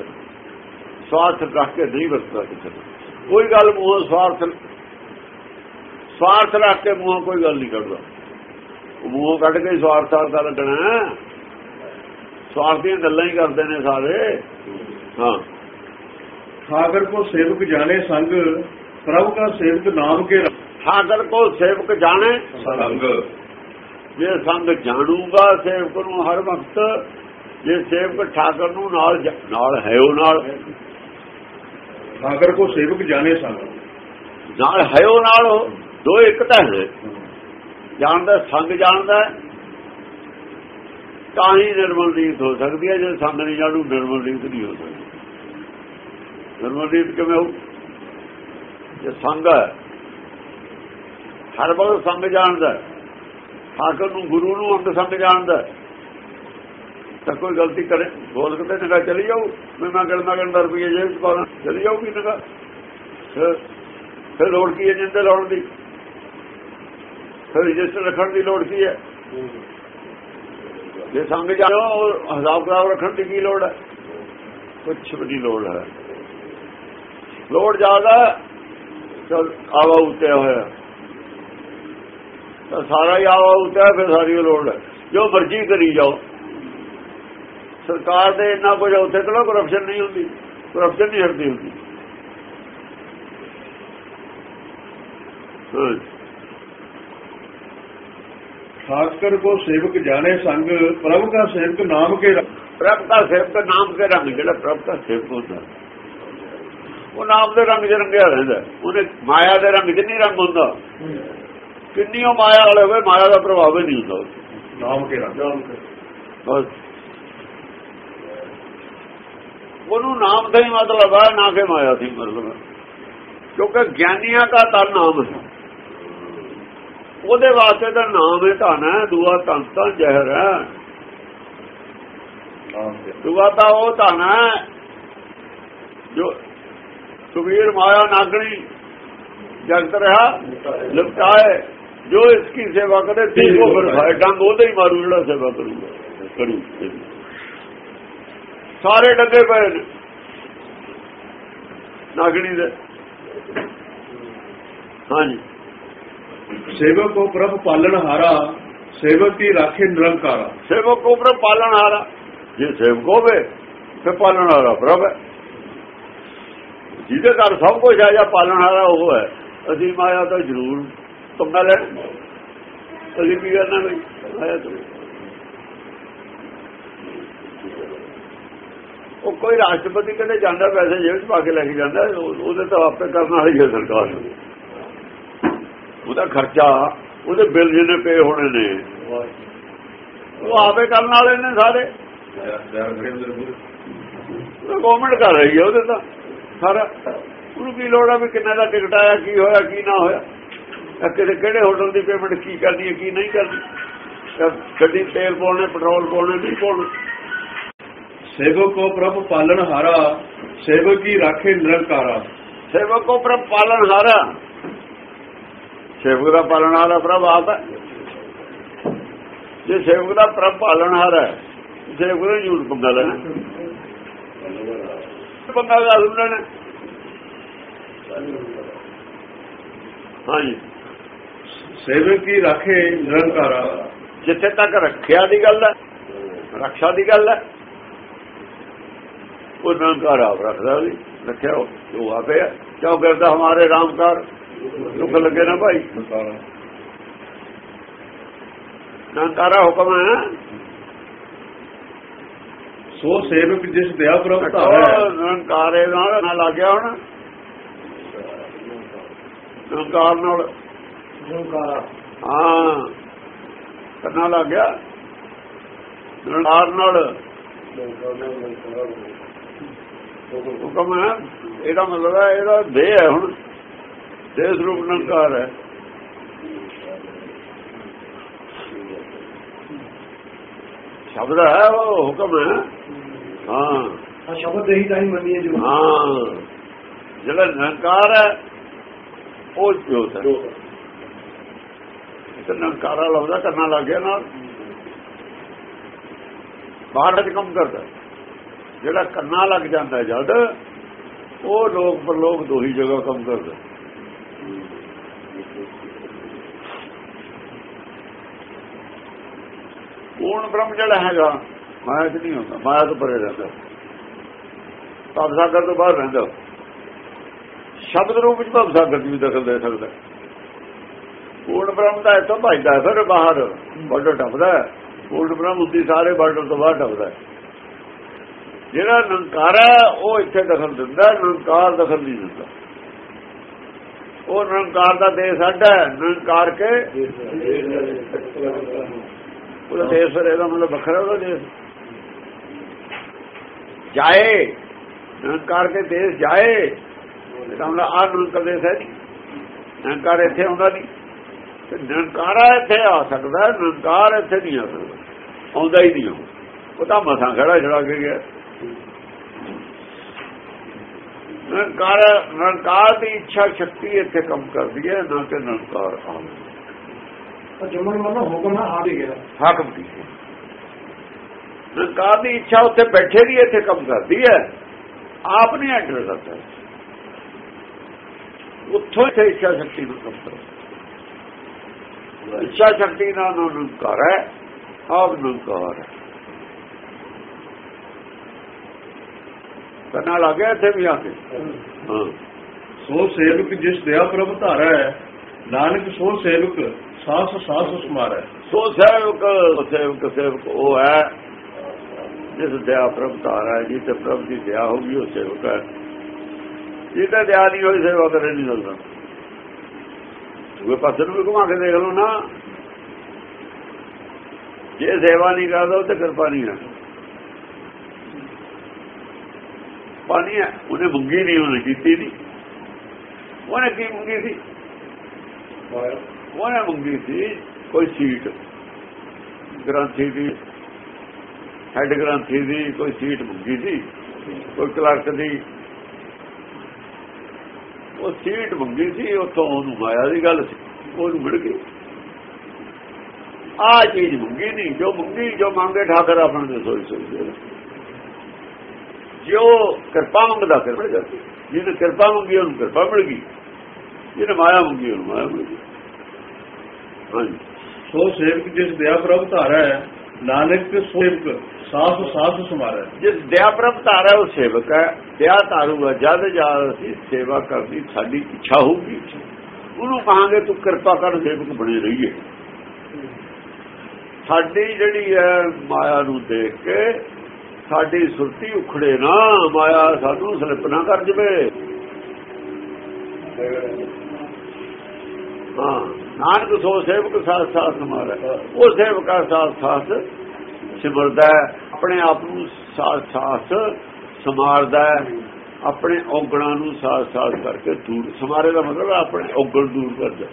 ਸਵਾਰਥ ਰੱਖ ਕੇ ਨਹੀਂ ਵਰਤਦਾ ਕਿਸੇ ਨੂੰ। ਕੋਈ ਗੱਲ ਮੂੰਹੋਂ ਸਵਾਰਥ ਸਵਾਰਥ ਰੱਖ ਕੇ ਮੂੰਹੋਂ ਕੋਈ ਗੱਲ ਨਹੀਂ ਕੱਢਦਾ। ਉਹ ਕੱਢ ਕੇ ਸਵਾਰਥਾਰ ਦਾ ਲੱਗਣਾ ਸਵਾਰਥ ਦੀਆਂ ਗੱਲਾਂ ਹੀ ਕਰਦੇ ਨੇ ਸਾਰੇ। ਹਾਂ। ਸਾਗਰ ਕੋ ਸੇਵਕ ਜਾਣੇ ਸੰਗ, ਪ੍ਰਭ ਕਾ ਸੇਵਕ ਨਾਮ ਕੇ ਠਾਕਰ ਕੋ ਸੇਵਕ ਜਾਣੇ। ਸੰਗ। ਜੇ ਸੰਗ ਜਾਣੂਗਾ ਸੇਵਕ ਨੂੰ ਹਰ ਵਕਤ ਜੇ ਸੇਵਕ ਠਾਕਰ ਨੂੰ ਨਾਲ ਨਾਲ ਹੈ ਉਹ ਨਾਲ। ਸਾਗਰ ਕੋ ਸੇਵਕ ਜਾਣੇ ਸੰਗ। ਨਾਲ ਹੈ ਉਹ ਨਾਲ। ਦੋ ਇੱਕ ਤਾਂ ਹੈ। ਜਾਣਦਾ ਸੰਗ ਜਾਣਦਾ ਤਾਂ ਹੀ ਨਿਰਮਲ ਰੀਤ ਹੋ ਸਕਦੀ ਹੈ ਜੇ ਸੰਗ ਨਹੀਂ ਜਾਣੂ ਨਿਰਮਲ ਰੀਤ ਨਹੀਂ ਹੋ ਸਕਦੀ। ਨਿਰਮਲ ਰੀਤ ਕਿਵੇਂ ਹੋ ਜੇ ਸੰਗ ਹੈ ਹਰ ਵਕਤ ਸੰਗ ਜਾਣਦਾ ਹੈ। ਠਾਕਰ ਨੂੰ ਗੁਰੂ ਨੂੰ ਅੰਗ ਸੰਗ ਜਾਣਦਾ ਤਾਂ ਕੋਈ ਗਲਤੀ ਕਰੇ, ਬੋਲ ਕੇ ਤੇ ਚਲੀ ਜਾਊ। ਮੈਂ ਮੈਂ ਗਣਨਾ ਗਣਦਾ ਰੁਪਈਏ ਜੇਬ ਚ ਚਲੀ ਜਾਊਗੀ ਨਿਗਾਹ। ਫਿਰ ਫਿਰ ਲੋੜ ਕੀ ਹੈ ਜਿੰਦੇ ਲਾਉਣ ਦੀ? ਫਿਰ ਰਜਿਸਟਰ ਰੱਖਣ ਦੀ ਲੋੜ ਕੀ ਹੈ? ਜੇ ਸੰਗ ਜਾਓ ਹਿਸਾਬ ਕਿਤਾਬ ਰੱਖਣ ਦੀ ਕੀ ਲੋੜ ਹੈ? ਕੁਛ ਵੀ ਨਹੀਂ ਲੋੜ ਹੈ। ਲੋੜ ਜ਼ਿਆਦਾ ਚਲ ਆਵਾ ਉੱਤੇ ਹੋਇਆ। ਤਾਂ ਸਾਰਾ ਹੀ ਆਵਾ ਉੱਤੇ ਫਿਰ ਸਾਰੀ ਲੋੜ ਹੈ। ਜੋ ਮਰਜ਼ੀ ਕਰੀ ਜਾਓ। ਸਰਕਾਰ ਦੇ ਇੰਨਾ ਕੁਝ ਉੱਥੇ ਕਿਹੜਾ ਕਰਪਸ਼ਨ ਨਹੀਂ ਹੁੰਦੀ। ਕਰਪਸ਼ਨ ਨਹੀਂ ਹਟਦੀ ਹੁੰਦੀ। ਹਾਂ। ਸਾਗਰ ਕੋ ਸੇਵਕ ਜਾਣੇ ਸੰਗ ਪ੍ਰਭ ਕਾ ਸੇਵਕ ਨਾਮ ਕੇ ਪ੍ਰਭ ਦਾ ਸੇਵਕ ਨਾਮ ਕੇ ਰੰਗ ਜਿਹੜਾ ਪ੍ਰਭ ਦਾ ਸੇਵਕ ਹੁੰਦਾ। ਉਹ ਨਾਮ ਦੇ ਰੰਗ 'ਚ ਰੰਗਿਆ ਰਹਿੰਦਾ। ਉਹਨੇ ਮਾਇਆ ਦੇ ਰੰਗ 'ਚ ਨਹੀਂ ਰੰਗ ਹੁੰਦਾ। ਕਿੰਨੀ ਉਹ ਮਾਇਆ ਵਾਲੇ ਹੋਵੇ ਮਾਇਆ ਦਾ ਪ੍ਰਭਾਵ ਹੀ ਨਹੀਂ ਹੁੰਦਾ। ਨਾਮ ਕੇ ਬਸ। ਉਹਨੂੰ ਨਾਮ ਦਾ ਹੀ ਮਤਲਬ ਹੈ ਨਾ ਕਿ ਮਾਇਆ ਸੀ ਮਤਲਬ ਕਿਉਂਕਿ ਗਿਆਨੀਆਂ ਦਾ ਤਾਂ ਨਾਮ ਹੈ। ਉਹਦੇ ਵਾਸਤੇ ਤਾਂ ਨਾਮ ਹੈ ਧਨ ਹੈ ਦੂਆ ਧਨ ਤਾਂ ਜ਼ਹਿਰ ਹੈ। ਦੂਆ ਤਾਂ ਉਹ ਧਨ ਹੈ ਜੋ ਸੁਵੀਰ ਮਾਇਆ ਨਾਗਣੀ ਜਗਤ ਰਹਾ ਲਿਪਟਾਏ ਜੋ ਇਸ ਕੀ ਸੇਵਾ ਕਰੇ ਠੀਕ ਉਹ ਫਿਰ ਡੰਗ ਉਹਦੇ ਹੀ ਮਾਰੂ ਜਿਹੜਾ ਸੇਵਾ ਕਰੂਗਾ ਕਰੂ ਸਾਰੇ ਡੰਗੇ ਪਏ ਨੇ। ਨਾਗਣੀ ਦੇ। ਹਾਂਜੀ। ਸੇਵਕ ਕੋ ਪ੍ਰਭ ਪਾਲਣ ਹਾਰਾ ਸੇਵਕ ਕੀ ਰਾਖੇ ਨਿਰੰਕਾਰਾ। ਸੇਵਕ ਉਪਰ ਪਾਲਣ ਹਾਰਾ। ਜੇ ਸੇਵਕ ਹੋਵੇ ਫਿਰ ਪਾਲਣ ਹਾਰਾ ਪ੍ਰਭ ਹੈ। ਜਿਹਦੇ ਘਰ ਸਭ ਕੁਝ ਆ ਜਾ ਪਾਲਣ ਹਾਰਾ ਉਹ ਹੈ। ਅਸੀਂ ਮਾਇਆ ਤਾਂ ਜ਼ਰੂਰ ਪੰਗਾ ਲੈਣ ਅਸੀਂ ਕੀ ਕਰਨਾ ਬਈ ਮਾਇਆ ਤੋਂ ਉਹ ਕੋਈ ਰਾਸ਼ਟਰਪਤੀ ਕਹਿੰਦੇ ਜਾਂਦਾ, ਪੈਸੇ ਜੇਬ 'ਚ ਪਾ ਕੇ ਲੈ ਕੇ ਜਾਂਦਾ ਉਹਦੇ ਤਾਂ ਆਪੇ ਕਰਨ ਵਾਲੀ ਹੈ ਸਰਕਾਰ। ਨੂੰ ਉਹਦਾ ਖਰਚਾ, ਉਹਦੇ ਬਿੱਲ ਜਿਹਨੇ ਪੇ ਹੋਣੇ ਨੇ, ਉਹ ਆਪੇ ਕਰਨ ਵਾਲੇ ਨੇ ਸਾਰੇ। ਗਵਰਨਮੈਂਟ ਕਰ ਰਹੀ ਹੈ ਉਹਦੇ ਤਾਂ। ਸਾਰਾ ਉਹਨੂੰ ਕੀ ਲੋੜ ਆ ਵੀ ਕਿੰਨੇ ਦਾ ਟਿਕਟ ਆਇਆ, ਕੀ ਹੋਇਆ, ਕੀ ਨਾ ਹੋਇਆ। ਕਿਹੜੇ ਕਿਹੜੇ ਹੋਟਲ ਦੀ ਪੇਮੈਂਟ ਕੀ ਕਰਨੀ ਹੈ ਕੀ ਨਹੀਂ ਇਹ ਗੱਡੀ ਤੇਲ ਪਾਉਣੇ ਪੈਟਰੋਲ ਪਾਉਣੇ ਨਹੀਂ ਪਾਉਣੇ। ਸੇਵਕ ਕੋ ਪ੍ਰਭ ਪਾਲਣ ਹਾਰਾ ਸੇਵਕ ਕੀ ਰਾਖੇ ਨਿਰੰਕਾਰਾ। ਸੇਵਕ ਕੋ ਪ੍ਰਭ ਪਾਲਣ ਹਾਰਾ। ਸੇਵਕ ਦਾ ਪਾਲਣ ਹਾਰਾ ਪ੍ਰਭ ਆਪ ਹੈ। ਜੇ ਸੇਵਕ ਦਾ ਪ੍ਰਭ ਪਾਲਣ ਹਾਰਾ ਹੈ ਸੇਵਕ ਨੂੰ ਜੂਰ ਪੰਗਾ ਲੈਣਾ। ਪੰਗਾ ਲੈਣਾ ਹਾਂਜੀ। ਸੇਵਕ ਕੀ ਰਾਖੇ ਨਿਰੰਕਾਰਾ। ਜਿੱਥੇ ਤੱਕ ਰੱਖਿਆ ਦੀ ਗੱਲ ਹੈ ਰੱਖਿਆ ਦੀ ਗੱਲ ਹੈ ਉਹ ਨਿਰੰਕਾਰ ਆਪ ਰੱਖਦਾ ਉਹਦੀ ਰੱਖਿਆ ਉਹ ਆਪੇ ਕਿਉਂ ਕਰਦਾ ਹਮਾਰੇ ਰਾਮਕਾਰ ਦੁੱਖ ਲੱਗੇ ਨਾ ਭਾਈ। ਨਿਰੰਕਾਰਾ। ਹੁਕਮ ਹੈ। ਸੋ ਸੇਵਕ ਜਿਸ ਦਇਆ ਪ੍ਰਭ ਨਿਰੰਕਾਰੇ ਨਾਲ ਨਾ ਲੱਗਿਆ ਹੁਣ। ਨਿਰੰਕਾਰ ਨਾਲ ਹਾਂ। ਕੰਨਾ ਲੱਗ ਗਿਆ। ਨਿਰੰਕਾਰ ਨਾਲ ਹੁਕਮ ਹੈ। ਇਹਦਾ ਮਤਲਬ ਹੈ ਇਹਦਾ ਦੇਹ ਹੈ ਹੁਣ। ਦੇਹ ਸਰੂਪ ਨਿਰੰਕਾਰ ਹੈ। ਸ਼ਬਦ ਹੈ ਉਹ ਹੁਕਮ ਹੈ। ਹਾਂ। ਸ਼ਬਦ ਦੇ ਹੀ ਤਾਂ ਹੀ ਮੰਨੀ ਹੈ ਜੋ। ਹਾਂ। ਜਿਹੜਾ ਨਿਰੰਕਾਰ ਹੈ ਉਹ ਜੋਤ ਹੈ। ਤੇ ਨਿਰੰਕਾਰਾ ਲਫ਼ਜ਼ਾ ਕਰਨਾ ਲੱਗ ਗਿਆ ਨਾਲ। ਬਾਹਰ ਚ ਕੰਮ ਕਰਦਾ। ਜਿਹੜਾ ਕੰਨਾਂ ਲੱਗ ਜਾਂਦਾ ਜਦ ਉਹ ਲੋਕ ਪਰਲੋਕ ਦੋਹੀ ਜਗ੍ਹਾ ਕੰਮ ਕਰਦਾ। ਪੂਰਨ ਬ੍ਰਹਮ ਜਿਹੜਾ ਹੈਗਾ, ਮਾਇਆ ਚ ਨਹੀਂ ਹੁੰਦਾ, ਮਾਇਆ ਤੋਂ ਪਰੇ ਰਹਿੰਦਾ। ਭਵਸਾਗਰ ਤੋਂ ਬਾਹਰ ਰਹਿੰਦਾ। ਸ਼ਬਦ ਰੂਪ ਵਿੱਚ ਭਵ ਸਾਗਰ ਦੀ ਵੀ ਦਖਲ ਦੇ ਸਕਦਾ। ਪੂਰਨ ਬ੍ਰਹਮ ਦਾ ਇੱਥੋਂ ਭਜਦਾ ਫਿਰ ਬਾਹਰ ਬਾਰਡਰ ਟੱਪਦਾ ਪੂਰਨ ਬ੍ਰਹਮ ਉੱਦੀ ਸਾਰੇ ਬਾਰਡਰ ਤੋਂ ਬਾਹਰ ਟੱਪਦਾ ਜਿਹੜਾ ਨਿਰੰਕਾਰ ਹੈ ਉਹ ਇੱਥੇ ਦਖਲ ਦਿੰਦਾ ਹੈ, ਨਿਰੰਕਾਰ ਦਖਲ ਨਹੀਂ ਦਿੰਦਾ। ਉਹ ਨਿਰੰਕਾਰ ਦਾ ਦੇਸ਼ ਸਾਡਾ ਹੈ ਨਿਰੰਕਾਰ ਕੇ? ਉਹਦਾ ਦੇਸ਼ ਫਿਰ ਇਹਦਾ ਮਤਲਬ ਵੱਖਰਾ ਉਹਦਾ ਦੇਸ਼। ਜਾਏ ਨਿਰੰਕਾਰ ਕੇ ਦੇਸ਼ ਜਾਏ ਇਹਦਾ ਮਤਲਬ ਆ ਨਿਰੰਕਾਰ ਦੇਸ਼ ਹੈ ਨਹੀਂ। ਨਿਰੰਕਾਰ ਇੱਥੇ ਆਉਂਦਾ ਨਹੀਂ। ਨਿਰੰਕਾਰਾ ਇੱਥੇ ਆ ਸਕਦਾ ਨਿਰੰਕਾਰ ਇੱਥੇ ਨਹੀਂ ਆ ਸਕਦਾ। ਆਉਂਦਾ ਹੀ ਨਹੀਂ ਉਹ। ਤਾਂ ਮਸਾਂ ਖੜਾ ਛੜਾ ਕੇ ਗਿਆ। ਨਿਰੰਕਾਰ ਨਿਰੰਕਾਰ ਦੀ ਇੱਛਾ ਸ਼ਕਤੀ ਇੱਥੇ ਕੰਮ ਕਰਦੀ ਹੈ ਨਾ ਕਿ ਨਿਰੰਕਾਰ ਆਉਂਦਾ ਜਮਨ ਮਨ ਹੁਕਮ ਆ ਗਿਆ। ਹਾਕਮ ਦੀ ਨਿਰੰਕਾਰ ਦੀ ਇੱਛਾ ਉੱਥੇ ਬੈਠੇ ਦੀ ਇੱਥੇ ਕੰਮ ਕਰਦੀ ਹੈ। ਆਪ ਨਹੀਂ ਐਂਟਰ ਕਰਦਾ ਉੱਥੋਂ ਇੱਥੇ ਇੱਛਾ ਸ਼ਕਤੀ ਨੂੰ ਕੰਮ ਕਰਦਾ। ਇੱਛਾ ਸ਼ਕਤੀ ਨਾਲ ਨਿਰੰਕਾਰ ਹੈ ਆਪ ਨਿਰੰਕਾਰ ਹੈ। ਕੰਨਾ ਲੱਗਿਆ ਇੱਥੇ ਵੀ ਆ ਕੇ। ਹਾਂ। ਸੋ ਸੇਵਕ ਜਿਸ ਦਇਆ ਪ੍ਰਭ ਧਾਰੈ ਨਾਨਕ ਸੋ ਸੇਵਕ ਸਾਸ ਸਾਸ ਸਮਾਰੈ ਸੋ ਸੇਵਕ ਸੇਵਕ ਸੇਵਕ ਉਹ ਹੈ ਜਿਸ ਦਇਆ ਪ੍ਰਭ ਧਾਰਾ ਹੈ ਜਿਸ ਤੇ ਪ੍ਰਭ ਦੀ ਦਇਆ ਹੋਗੀ ਉਹ ਸੇਵਕ ਹੈ। ਜਿਹਦਾ ਦਇਆ ਨਹੀਂ ਹੋਈ ਸੇਵਾ ਕਰੇ ਨਹੀਂ ਸਕਦਾ। ਦੂਏ ਪਾਸੇ ਨੂੰ ਵੀ ਘੁਮਾ ਕੇ ਦੇਖ ਲਓ ਨਾ। ਜੇ ਸੇਵਾ ਨਹੀਂ ਕਰਦਾ ਉਹ ਤੇ ਕਿਰਪਾ ਨਹੀਂ ਹੈ। ਪਾਣੀ ਹੈ ਉਹਨੇ ਮੰਗੀ ਨਹੀਂ ਉਹਨੇ ਕੀਤੀ ਨਹੀਂ। ਉਹਨੇ ਕੀ ਮੰਗੀ ਸੀ? ਉਹਨੇ ਮੰਗੀ ਸੀ ਕੋਈ ਸੀਟ। ਗ੍ਰੰਥੀ ਦੀ ਹੈਡ ਗ੍ਰੰਥੀ ਦੀ ਕੋਈ ਸੀਟ ਮੰਗੀ ਸੀ। ਕੋਈ ਕਲਰਕ ਦੀ ਉਹ ਸੀਟ ਮੰਗੀ ਸੀ, ਉੱਥੋਂ ਉਹਨੂੰ ਮਾਇਆ ਦੀ ਗੱਲ ਸੀ, ਉਹਨੂੰ ਮਿਲ ਗਈ। ਆ ਚੀਜ਼ ਮੰਗੀ ਨਹੀਂ ਜੋ ਮੰਗੀ, ਜੋ ਮੰਗੇ, ਠਾਕਰ ਆਪਣੇ ਦੇ ਸੋਈ ਸੋਈ ਦੇ ਜੋ ਕਿਰਪਾ ਮੰਗਦਾ, ਫਿਰ ਮਿਲ ਜਾਂਦੀ। ਜਿਹਨੇ ਕਿਰਪਾ ਮੰਗੀ, ਉਹਨੂੰ ਕਿਰਪਾ ਮਿਲ ਗਈ। ਜਿਹਨੇ ਮਾਇਆ ਮੰਗੀ, ਉਹਨੂੰ ਮਾਇਆ ਮਿਲ ਗਈ। ਹਾਂਜੀ। ਸੋ ਸੇਵਕ ਜਿਸ ਦਇਆ ਪ੍ਰਭ ਧਾਰਾ ਹੈ ਨਾਨਕ ਸੇਵਕ ਸਾਸ ਸਾਸ ਸਮਾਰੈ। ਜਿਸ ਦਇਆ ਪ੍ਰਭ ਧਾਰਾ, ਉਹ ਸੇਵਕ ਹੈ। ਦਇਆ ਧਾਰੂਗਾ ਜਦ ਜਦ ਅਸੀਂ ਸੇਵਾ ਕਰਨੀ ਸਾਡੀ ਇੱਛਾ ਹੋਊਗੀ। ਉਹਨੂੰ ਕਹਾਂਗੇ, ਤੂੰ ਕਿਰਪਾ ਕਰ, ਸੇਵਕ ਬਣੇ ਰਹੀਏ। ਸਾਡੀ ਜਿਹੜੀ ਹੈ ਮਾਇਆ ਨੂੰ ਦੇਖ ਕੇ ਸਾਡੀ ਸੁਰਤੀ ਉਖੜੇ ਨਾ। ਮਾਇਆ ਸਾਨੂੰ ਸਲਿਪ ਨਾ ਕਰ ਜਵੇ। ਹਾਂ ਨਾਨਕ ਸੋ ਸੇਵਕ ਸਾਥ ਸਾਥ ਸਮਾਰੈ। ਉਹ ਸੇਵਕਾ ਸਾਥ ਸਾਥ ਸਿਮਰਦਾ ਆਪਣੇ ਆਪ ਨੂੰ ਸਾਥ ਸਾਥ ਸਮਾਰਦਾ ਆਪਣੇ ਔਗਣਾਂ ਨੂੰ ਸਾਥ ਸਾਥ ਕਰਕੇ ਦੂਰ। ਸਮਾਰੇ ਦਾ ਮਤਲਬ ਆਪਣੇ ਔਗਣ ਦੂਰ ਕਰਦਾ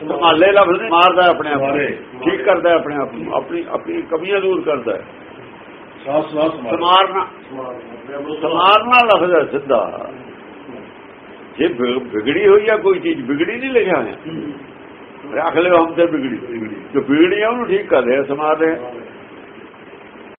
ਸੰਭਾਲੇ ਲਫ਼ਜ਼ ਮਾਰਦਾ ਆਪਣੇ ਆਪ ਨੂੰ। ਠੀਕ ਕਰਦਾ ਆਪਣੇ ਆਪ ਨੂੰ। ਆਪਣੀ ਆਪਣੀ ਕਮੀਆਂ ਦੂਰ ਕਰਦਾ ਸਾਸ ਸਮਾਰੈ। ਸਮਾਰਨਾ। ਸਮਾਰਨਾ ਲਫ਼ਜ਼ ਹੈ ਸਿੱਧਾ। ਜੇ ਵਿਗੜੀ ਹੋਈ ਆ ਕੋਈ ਚੀਜ਼ ਵਿਗੜੀ ਨਹੀਂ ਲਿਖਿਆ ਹੋਇਆ ਰੱਖ ਲਿਓ ਹਮ ਤੇ ਵਿਗੜੀ। ਜੋ ਵਿਗੜੀ ਆ ਉਹਨੂੰ ਠੀਕ ਕਰ ਸਮਾਰ ਰਿਹਾ